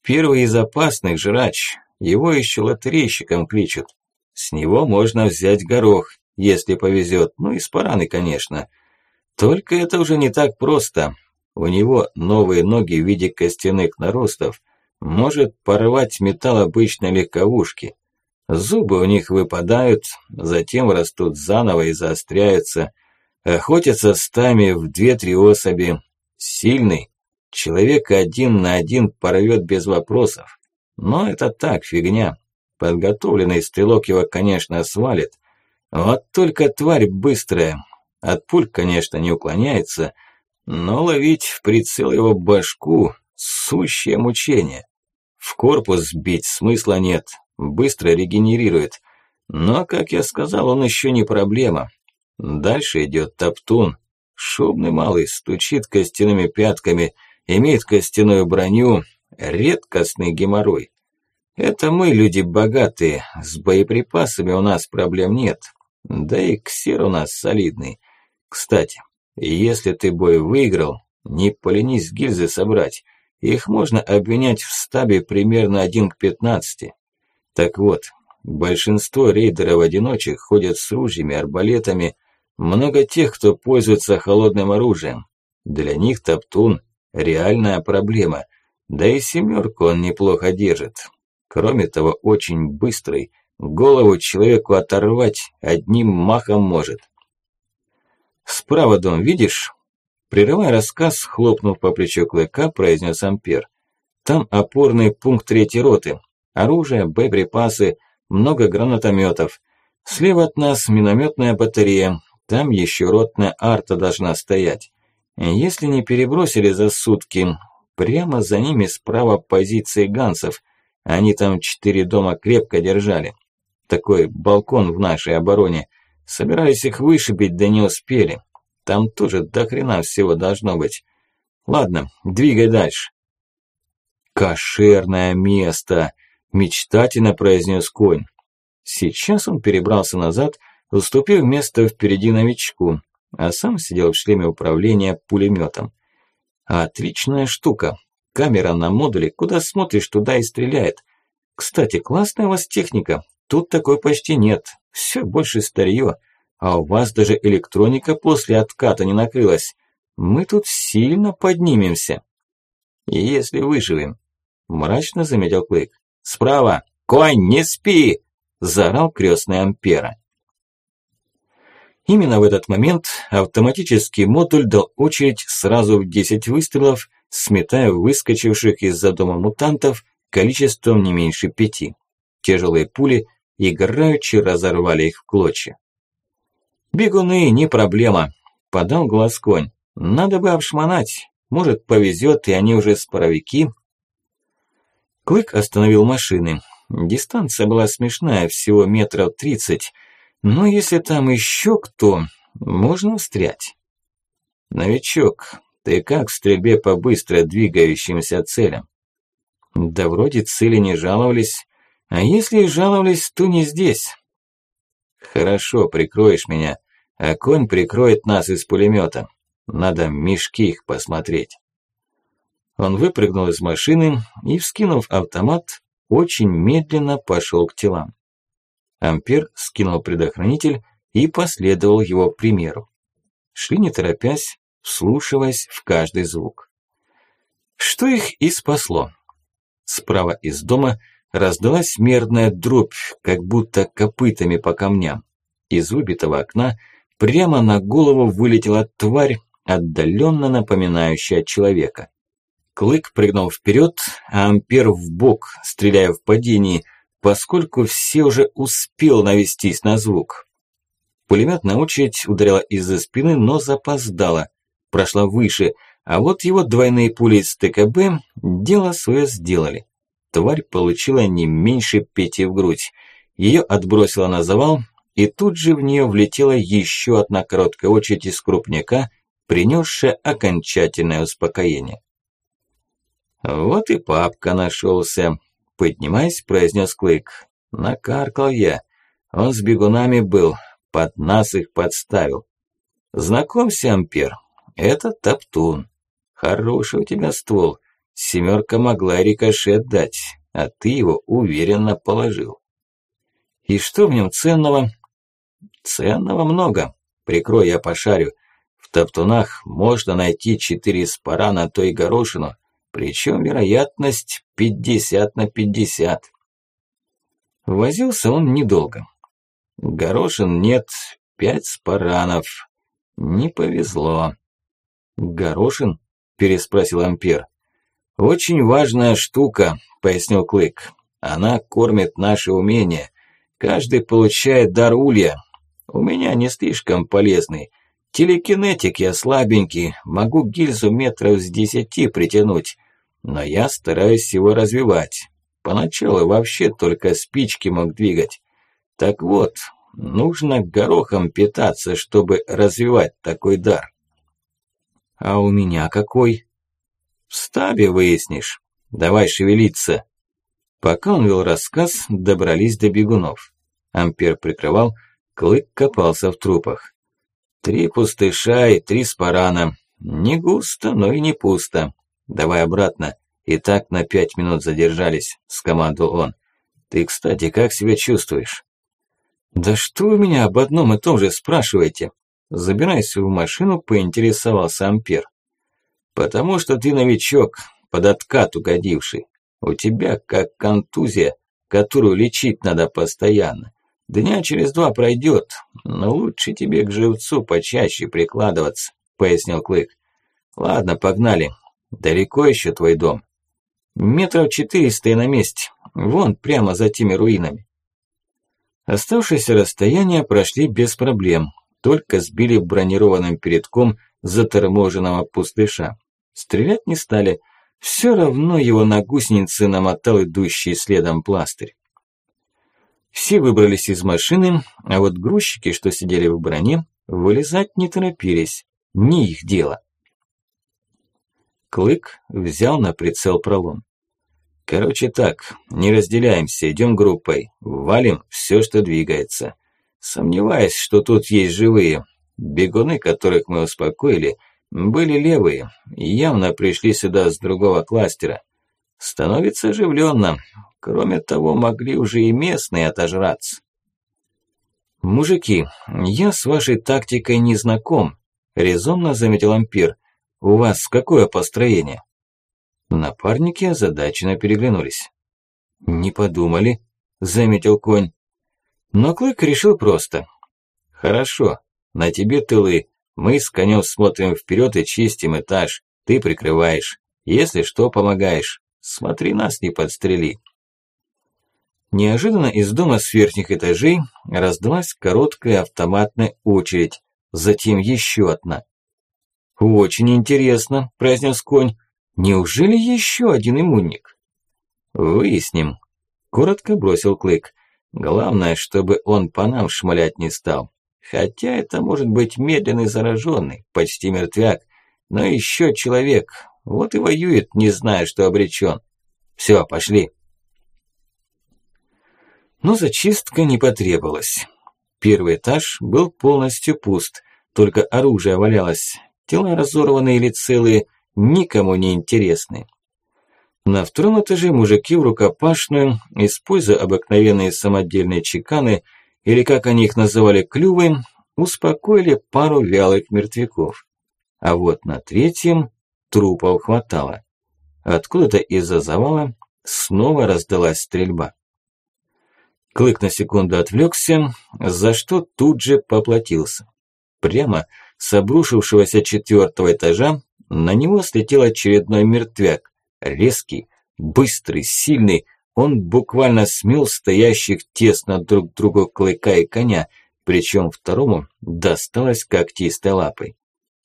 Первый из опасных жрач, его еще лотерейщиком кличут. С него можно взять горох, если повезет, ну и с параны, конечно. Только это уже не так просто. У него новые ноги в виде костяных наростов, может порвать металл обычной легковушки. Зубы у них выпадают, затем растут заново и заостряются. Охотятся стами в две-три особи. Сильный. Человек один на один порвет без вопросов. Но это так, фигня. Подготовленный стрелок его, конечно, свалит. Вот только тварь быстрая. От пуль, конечно, не уклоняется, но ловить в прицел его башку – сущее мучение. В корпус бить смысла нет, быстро регенерирует. Но, как я сказал, он еще не проблема. Дальше идет топтун. Шубный малый, стучит костяными пятками, имеет костяную броню, редкостный геморрой. Это мы люди богатые, с боеприпасами у нас проблем нет. Да и ксер у нас солидный. Кстати, если ты бой выиграл, не поленись гильзы собрать. Их можно обвинять в стабе примерно 1 к 15. Так вот, большинство рейдеров-одиночек ходят с ружьями, арбалетами, много тех, кто пользуется холодным оружием. Для них топтун – реальная проблема, да и семерку он неплохо держит. Кроме того, очень быстрый, голову человеку оторвать одним махом может. «Справа дом, видишь?» Прерывая рассказ, хлопнув по плечу клыка, произнес Ампер. «Там опорный пункт третьей роты. Оружие, боеприпасы, много гранатометов. Слева от нас минометная батарея. Там еще ротная арта должна стоять. Если не перебросили за сутки, прямо за ними справа позиции гансов. Они там четыре дома крепко держали. Такой балкон в нашей обороне. Собирались их вышибить, да не успели. Там тоже до хрена всего должно быть. Ладно, двигай дальше. Кошерное место, мечтательно произнес конь. Сейчас он перебрался назад, уступив место впереди новичку, а сам сидел в шлеме управления пулеметом. Отличная штука. Камера на модуле, куда смотришь, туда и стреляет. Кстати, классная у вас техника. Тут такой почти нет. Все больше старье. А у вас даже электроника после отката не накрылась. Мы тут сильно поднимемся. Если выживем. Мрачно заметил Клык. Справа! Конь, не спи! Заорал крестный Ампера. Именно в этот момент автоматический модуль дал очередь сразу в 10 выстрелов, сметая выскочивших из-за дома мутантов количеством не меньше пяти. Тяжелые пули играючи разорвали их в клочья. «Бегуны, не проблема», – подал глаз конь. «Надо бы обшмонать. Может, повезет, и они уже споровики». Клык остановил машины. Дистанция была смешная, всего метров тридцать. Но если там еще кто, можно встрять. «Новичок, ты как в стрельбе по быстро двигающимся целям?» «Да вроде цели не жаловались. А если и жаловались, то не здесь». «Хорошо, прикроешь меня а конь прикроет нас из пулемета. Надо мешки их посмотреть. Он выпрыгнул из машины и, вскинув автомат, очень медленно пошел к телам. Ампер скинул предохранитель и последовал его примеру. Шли не торопясь, вслушиваясь в каждый звук. Что их и спасло. Справа из дома раздалась мерная дробь, как будто копытами по камням. Из выбитого окна – Прямо на голову вылетела тварь, отдаленно напоминающая человека. Клык прыгнул вперед, а Ампер в бок, стреляя в падении, поскольку все уже успел навестись на звук. Пулеметная очередь ударила из-за спины, но запоздала, прошла выше, а вот его двойные пули из ТКБ дело свое сделали. Тварь получила не меньше пяти в грудь. Ее отбросило на завал, и тут же в нее влетела еще одна короткая очередь из крупняка, принесшая окончательное успокоение. «Вот и папка нашелся», – поднимаясь, произнес Клык. «Накаркал я. Он с бегунами был, под нас их подставил. Знакомься, Ампер, это Топтун. Хороший у тебя ствол. Семерка могла рикошет дать, а ты его уверенно положил. И что в нем ценного? Ценного много. Прикрой, я пошарю. В топтунах можно найти четыре спора на той горошину, причем вероятность 50 на 50. Возился он недолго. Горошин нет, пять спаранов. Не повезло. Горошин? Переспросил Ампер. Очень важная штука, пояснил Клык. Она кормит наши умения. Каждый получает дар улья. У меня не слишком полезный. Телекинетик я слабенький, могу гильзу метров с десяти притянуть, но я стараюсь его развивать. Поначалу вообще только спички мог двигать. Так вот, нужно горохом питаться, чтобы развивать такой дар. А у меня какой? В стабе выяснишь. Давай шевелиться. Пока он вел рассказ, добрались до бегунов. Ампер прикрывал, Клык копался в трупах. Три пустыша и три спарана. Не густо, но и не пусто. Давай обратно. И так на пять минут задержались, скомандовал он. Ты, кстати, как себя чувствуешь? Да что вы меня об одном и том же спрашиваете? Забирайся в машину, поинтересовался Ампер. Потому что ты новичок, под откат угодивший. У тебя как контузия, которую лечить надо постоянно. Дня через два пройдет, но лучше тебе к живцу почаще прикладываться, пояснил Клык. Ладно, погнали. Далеко еще твой дом? Метров четыреста и на месте. Вон, прямо за теми руинами. Оставшееся расстояние прошли без проблем, только сбили бронированным передком заторможенного пустыша. Стрелять не стали, все равно его на гусеницы намотал идущий следом пластырь. Все выбрались из машины, а вот грузчики, что сидели в броне, вылезать не торопились. Не их дело. Клык взял на прицел пролом. Короче так, не разделяемся, идем группой. Валим все, что двигается. Сомневаюсь, что тут есть живые. Бегуны, которых мы успокоили, были левые явно пришли сюда с другого кластера. Становится оживленно, Кроме того, могли уже и местные отожраться. «Мужики, я с вашей тактикой не знаком», – резонно заметил Ампир. «У вас какое построение?» Напарники озадаченно переглянулись. «Не подумали», – заметил конь. Но Клык решил просто. «Хорошо, на тебе тылы. Мы с конем смотрим вперед и чистим этаж. Ты прикрываешь. Если что, помогаешь. Смотри, нас не подстрели». Неожиданно из дома с верхних этажей раздалась короткая автоматная очередь, затем еще одна. «Очень интересно», – произнес конь. «Неужели еще один иммунник?» «Выясним», – коротко бросил Клык. «Главное, чтобы он по нам шмалять не стал. Хотя это может быть медленный зараженный, почти мертвяк, но еще человек. Вот и воюет, не зная, что обречен. Все, пошли». Но зачистка не потребовалась. Первый этаж был полностью пуст, только оружие валялось, тела разорванные или целые, никому не интересны. На втором этаже мужики в рукопашную, используя обыкновенные самодельные чеканы, или как они их называли клювы, успокоили пару вялых мертвяков. А вот на третьем трупов хватало. Откуда-то из-за завала снова раздалась стрельба. Клык на секунду отвлекся, за что тут же поплатился. Прямо с обрушившегося четвертого этажа на него слетел очередной мертвяк. Резкий, быстрый, сильный, он буквально смел стоящих тесно друг другу клыка и коня, причем второму досталось когтистой лапой.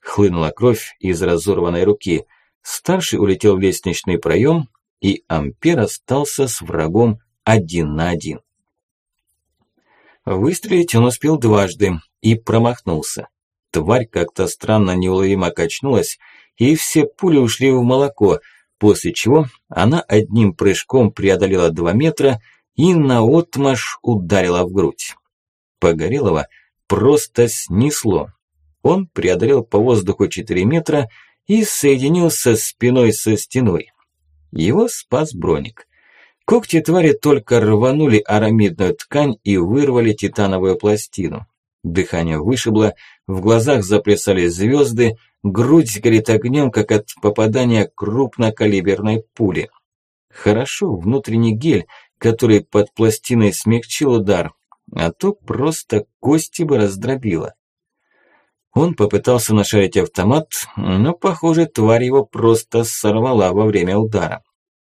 Хлынула кровь из разорванной руки. Старший улетел в лестничный проем, и Ампер остался с врагом один на один. Выстрелить он успел дважды и промахнулся. Тварь как-то странно неуловимо качнулась, и все пули ушли в молоко, после чего она одним прыжком преодолела два метра и наотмашь ударила в грудь. Погорелого просто снесло. Он преодолел по воздуху 4 метра и соединился спиной со стеной. Его спас броник. Когти твари только рванули арамидную ткань и вырвали титановую пластину. Дыхание вышибло, в глазах заплясали звезды, грудь горит огнем, как от попадания крупнокалиберной пули. Хорошо, внутренний гель, который под пластиной смягчил удар, а то просто кости бы раздробило. Он попытался нашарить автомат, но, похоже, тварь его просто сорвала во время удара.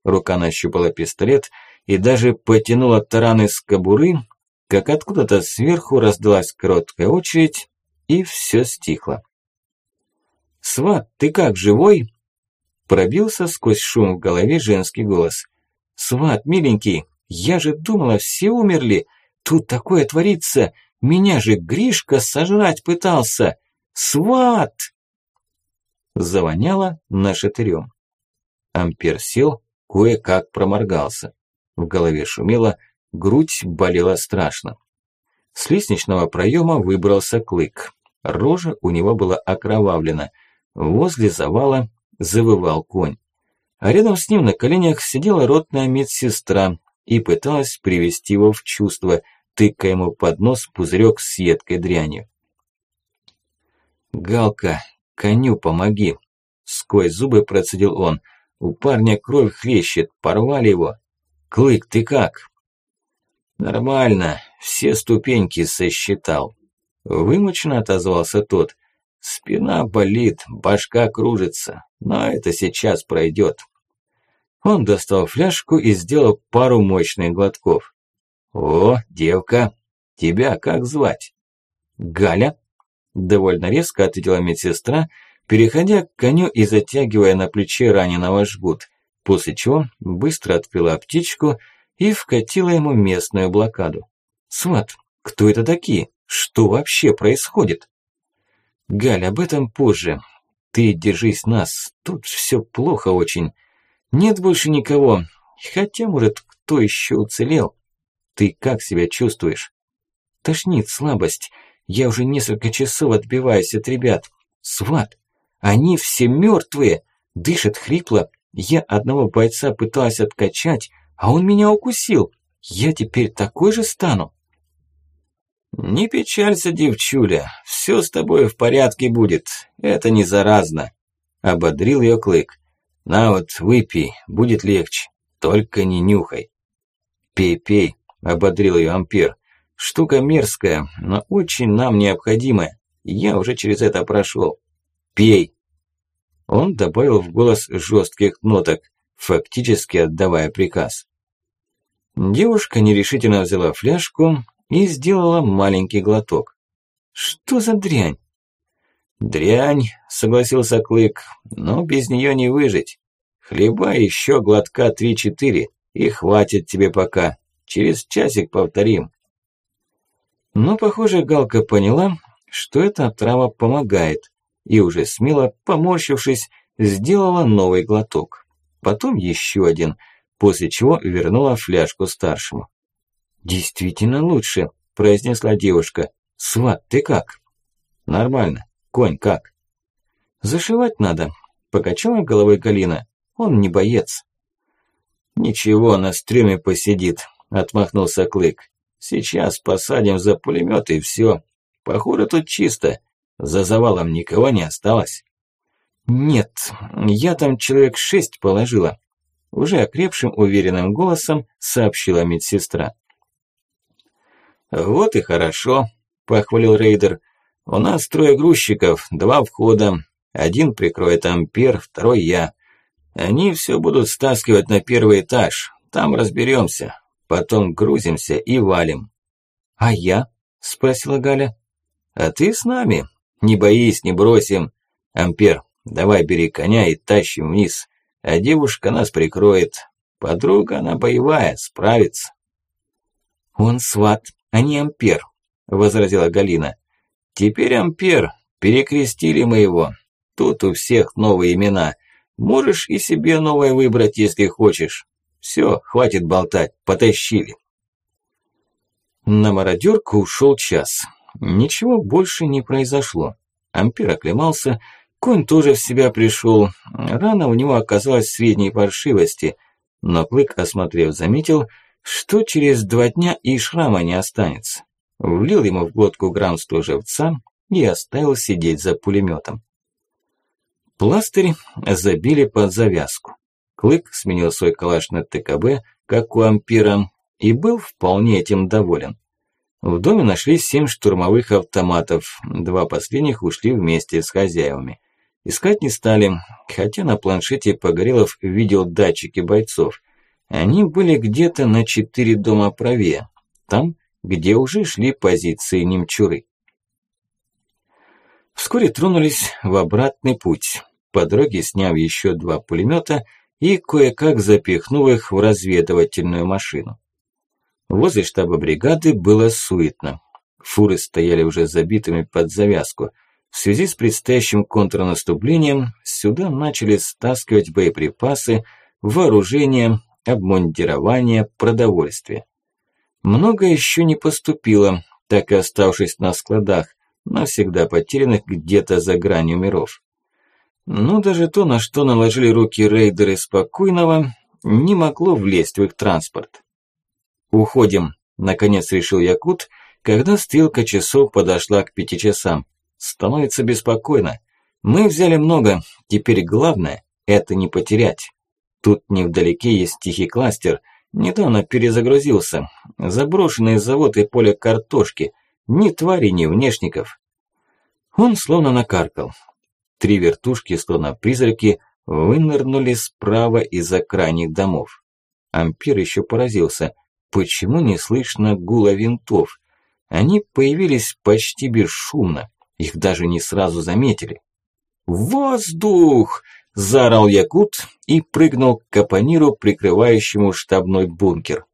Рука нащупала пистолет и даже потянула таран из кобуры, как откуда-то сверху раздалась короткая очередь, и все стихло. «Сват, ты как, живой?» Пробился сквозь шум в голове женский голос. «Сват, миленький, я же думала, все умерли. Тут такое творится. Меня же Гришка сожрать пытался. Сват!» Завоняло нашатырем. Ампер сел, кое-как проморгался. В голове шумело, грудь болела страшно. С лестничного проема выбрался клык. Рожа у него была окровавлена. Возле завала завывал конь. А рядом с ним на коленях сидела ротная медсестра и пыталась привести его в чувство, тыкая ему под нос пузырек с едкой дрянью. «Галка, коню помоги!» Сквозь зубы процедил он. «У парня кровь хлещет, порвали его!» «Клык, ты как?» «Нормально, все ступеньки сосчитал». Вымученно отозвался тот. «Спина болит, башка кружится, но это сейчас пройдет». Он достал фляжку и сделал пару мощных глотков. «О, девка, тебя как звать?» «Галя?» Довольно резко ответила медсестра, переходя к коню и затягивая на плече раненого жгут, после чего быстро открыла аптечку и вкатила ему местную блокаду. «Сват, кто это такие? Что вообще происходит?» «Галь, об этом позже. Ты держись нас, тут все плохо очень. Нет больше никого, хотя, может, кто еще уцелел. Ты как себя чувствуешь?» «Тошнит слабость. Я уже несколько часов отбиваюсь от ребят. Сват, они все мертвые, дышат хрипло. Я одного бойца пыталась откачать, а он меня укусил. Я теперь такой же стану. Не печалься, девчуля, все с тобой в порядке будет, это не заразно. Ободрил ее Клык. На вот, выпей, будет легче, только не нюхай. Пей, пей, ободрил ее Ампер. Штука мерзкая, но очень нам необходимая. Я уже через это прошел. Пей. Он добавил в голос жестких ноток, фактически отдавая приказ. Девушка нерешительно взяла фляжку и сделала маленький глоток. Что за дрянь? Дрянь, согласился Клык, но без нее не выжить. Хлеба еще глотка три-четыре, и хватит тебе пока. Через часик повторим. Но, похоже, Галка поняла, что эта трава помогает, и уже смело, поморщившись, сделала новый глоток. Потом еще один, после чего вернула фляжку старшему. «Действительно лучше», – произнесла девушка. «Сват, ты как?» «Нормально. Конь как?» «Зашивать надо», – покачала головой Галина. «Он не боец». «Ничего, на стреме посидит», – отмахнулся Клык. Сейчас посадим за пулемет и все. Похоже, тут чисто. За завалом никого не осталось. Нет, я там человек шесть положила. Уже окрепшим уверенным голосом сообщила медсестра. Вот и хорошо, похвалил рейдер. У нас трое грузчиков, два входа. Один прикроет ампер, второй я. Они все будут стаскивать на первый этаж. Там разберемся. Потом грузимся и валим. А я? Спросила Галя. А ты с нами. Не боись, не бросим. Ампер, давай бери коня и тащим вниз. А девушка нас прикроет. Подруга она боевая, справится. Он сват, а не Ампер, возразила Галина. Теперь Ампер, перекрестили мы его. Тут у всех новые имена. Можешь и себе новое выбрать, если хочешь. Все, хватит болтать, потащили. На мародерку ушел час. Ничего больше не произошло. Ампер оклемался, Конь тоже в себя пришел. Рана у него оказалась средней паршивости, но Клык, осмотрев, заметил, что через два дня и шрама не останется. Влил ему в глотку грамм живца и оставил сидеть за пулеметом. Пластырь забили под завязку. Клык сменил свой калаш на ТКБ, как у ампира, и был вполне этим доволен. В доме нашлись семь штурмовых автоматов, два последних ушли вместе с хозяевами. Искать не стали, хотя на планшете Погорелов видел датчики бойцов. Они были где-то на четыре дома правее, там, где уже шли позиции немчуры. Вскоре тронулись в обратный путь, по дороге сняв еще два пулемета и кое-как запихнув их в разведывательную машину. Возле штаба бригады было суетно. Фуры стояли уже забитыми под завязку. В связи с предстоящим контрнаступлением сюда начали стаскивать боеприпасы, вооружение, обмундирование, продовольствие. Много еще не поступило, так и оставшись на складах, навсегда потерянных где-то за гранью миров. Но даже то, на что наложили руки рейдеры спокойного, не могло влезть в их транспорт. «Уходим», – наконец решил Якут, когда стрелка часов подошла к пяти часам. «Становится беспокойно. Мы взяли много, теперь главное – это не потерять. Тут невдалеке есть тихий кластер, недавно перезагрузился. Заброшенный завод и поле картошки. Ни твари, ни внешников». Он словно накаркал. Три вертушки, словно призраки, вынырнули справа из-за крайних домов. Ампир еще поразился – Почему не слышно гула винтов? Они появились почти бесшумно, их даже не сразу заметили. «Воздух!» – заорал Якут и прыгнул к капониру, прикрывающему штабной бункер.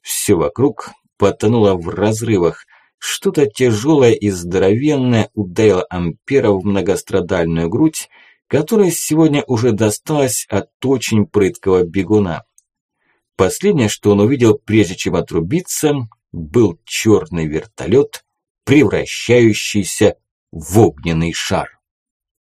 Все вокруг потонуло в разрывах. Что-то тяжелое и здоровенное ударило Ампера в многострадальную грудь, которая сегодня уже досталась от очень прыткого бегуна. Последнее, что он увидел, прежде чем отрубиться, был черный вертолет, превращающийся в огненный шар.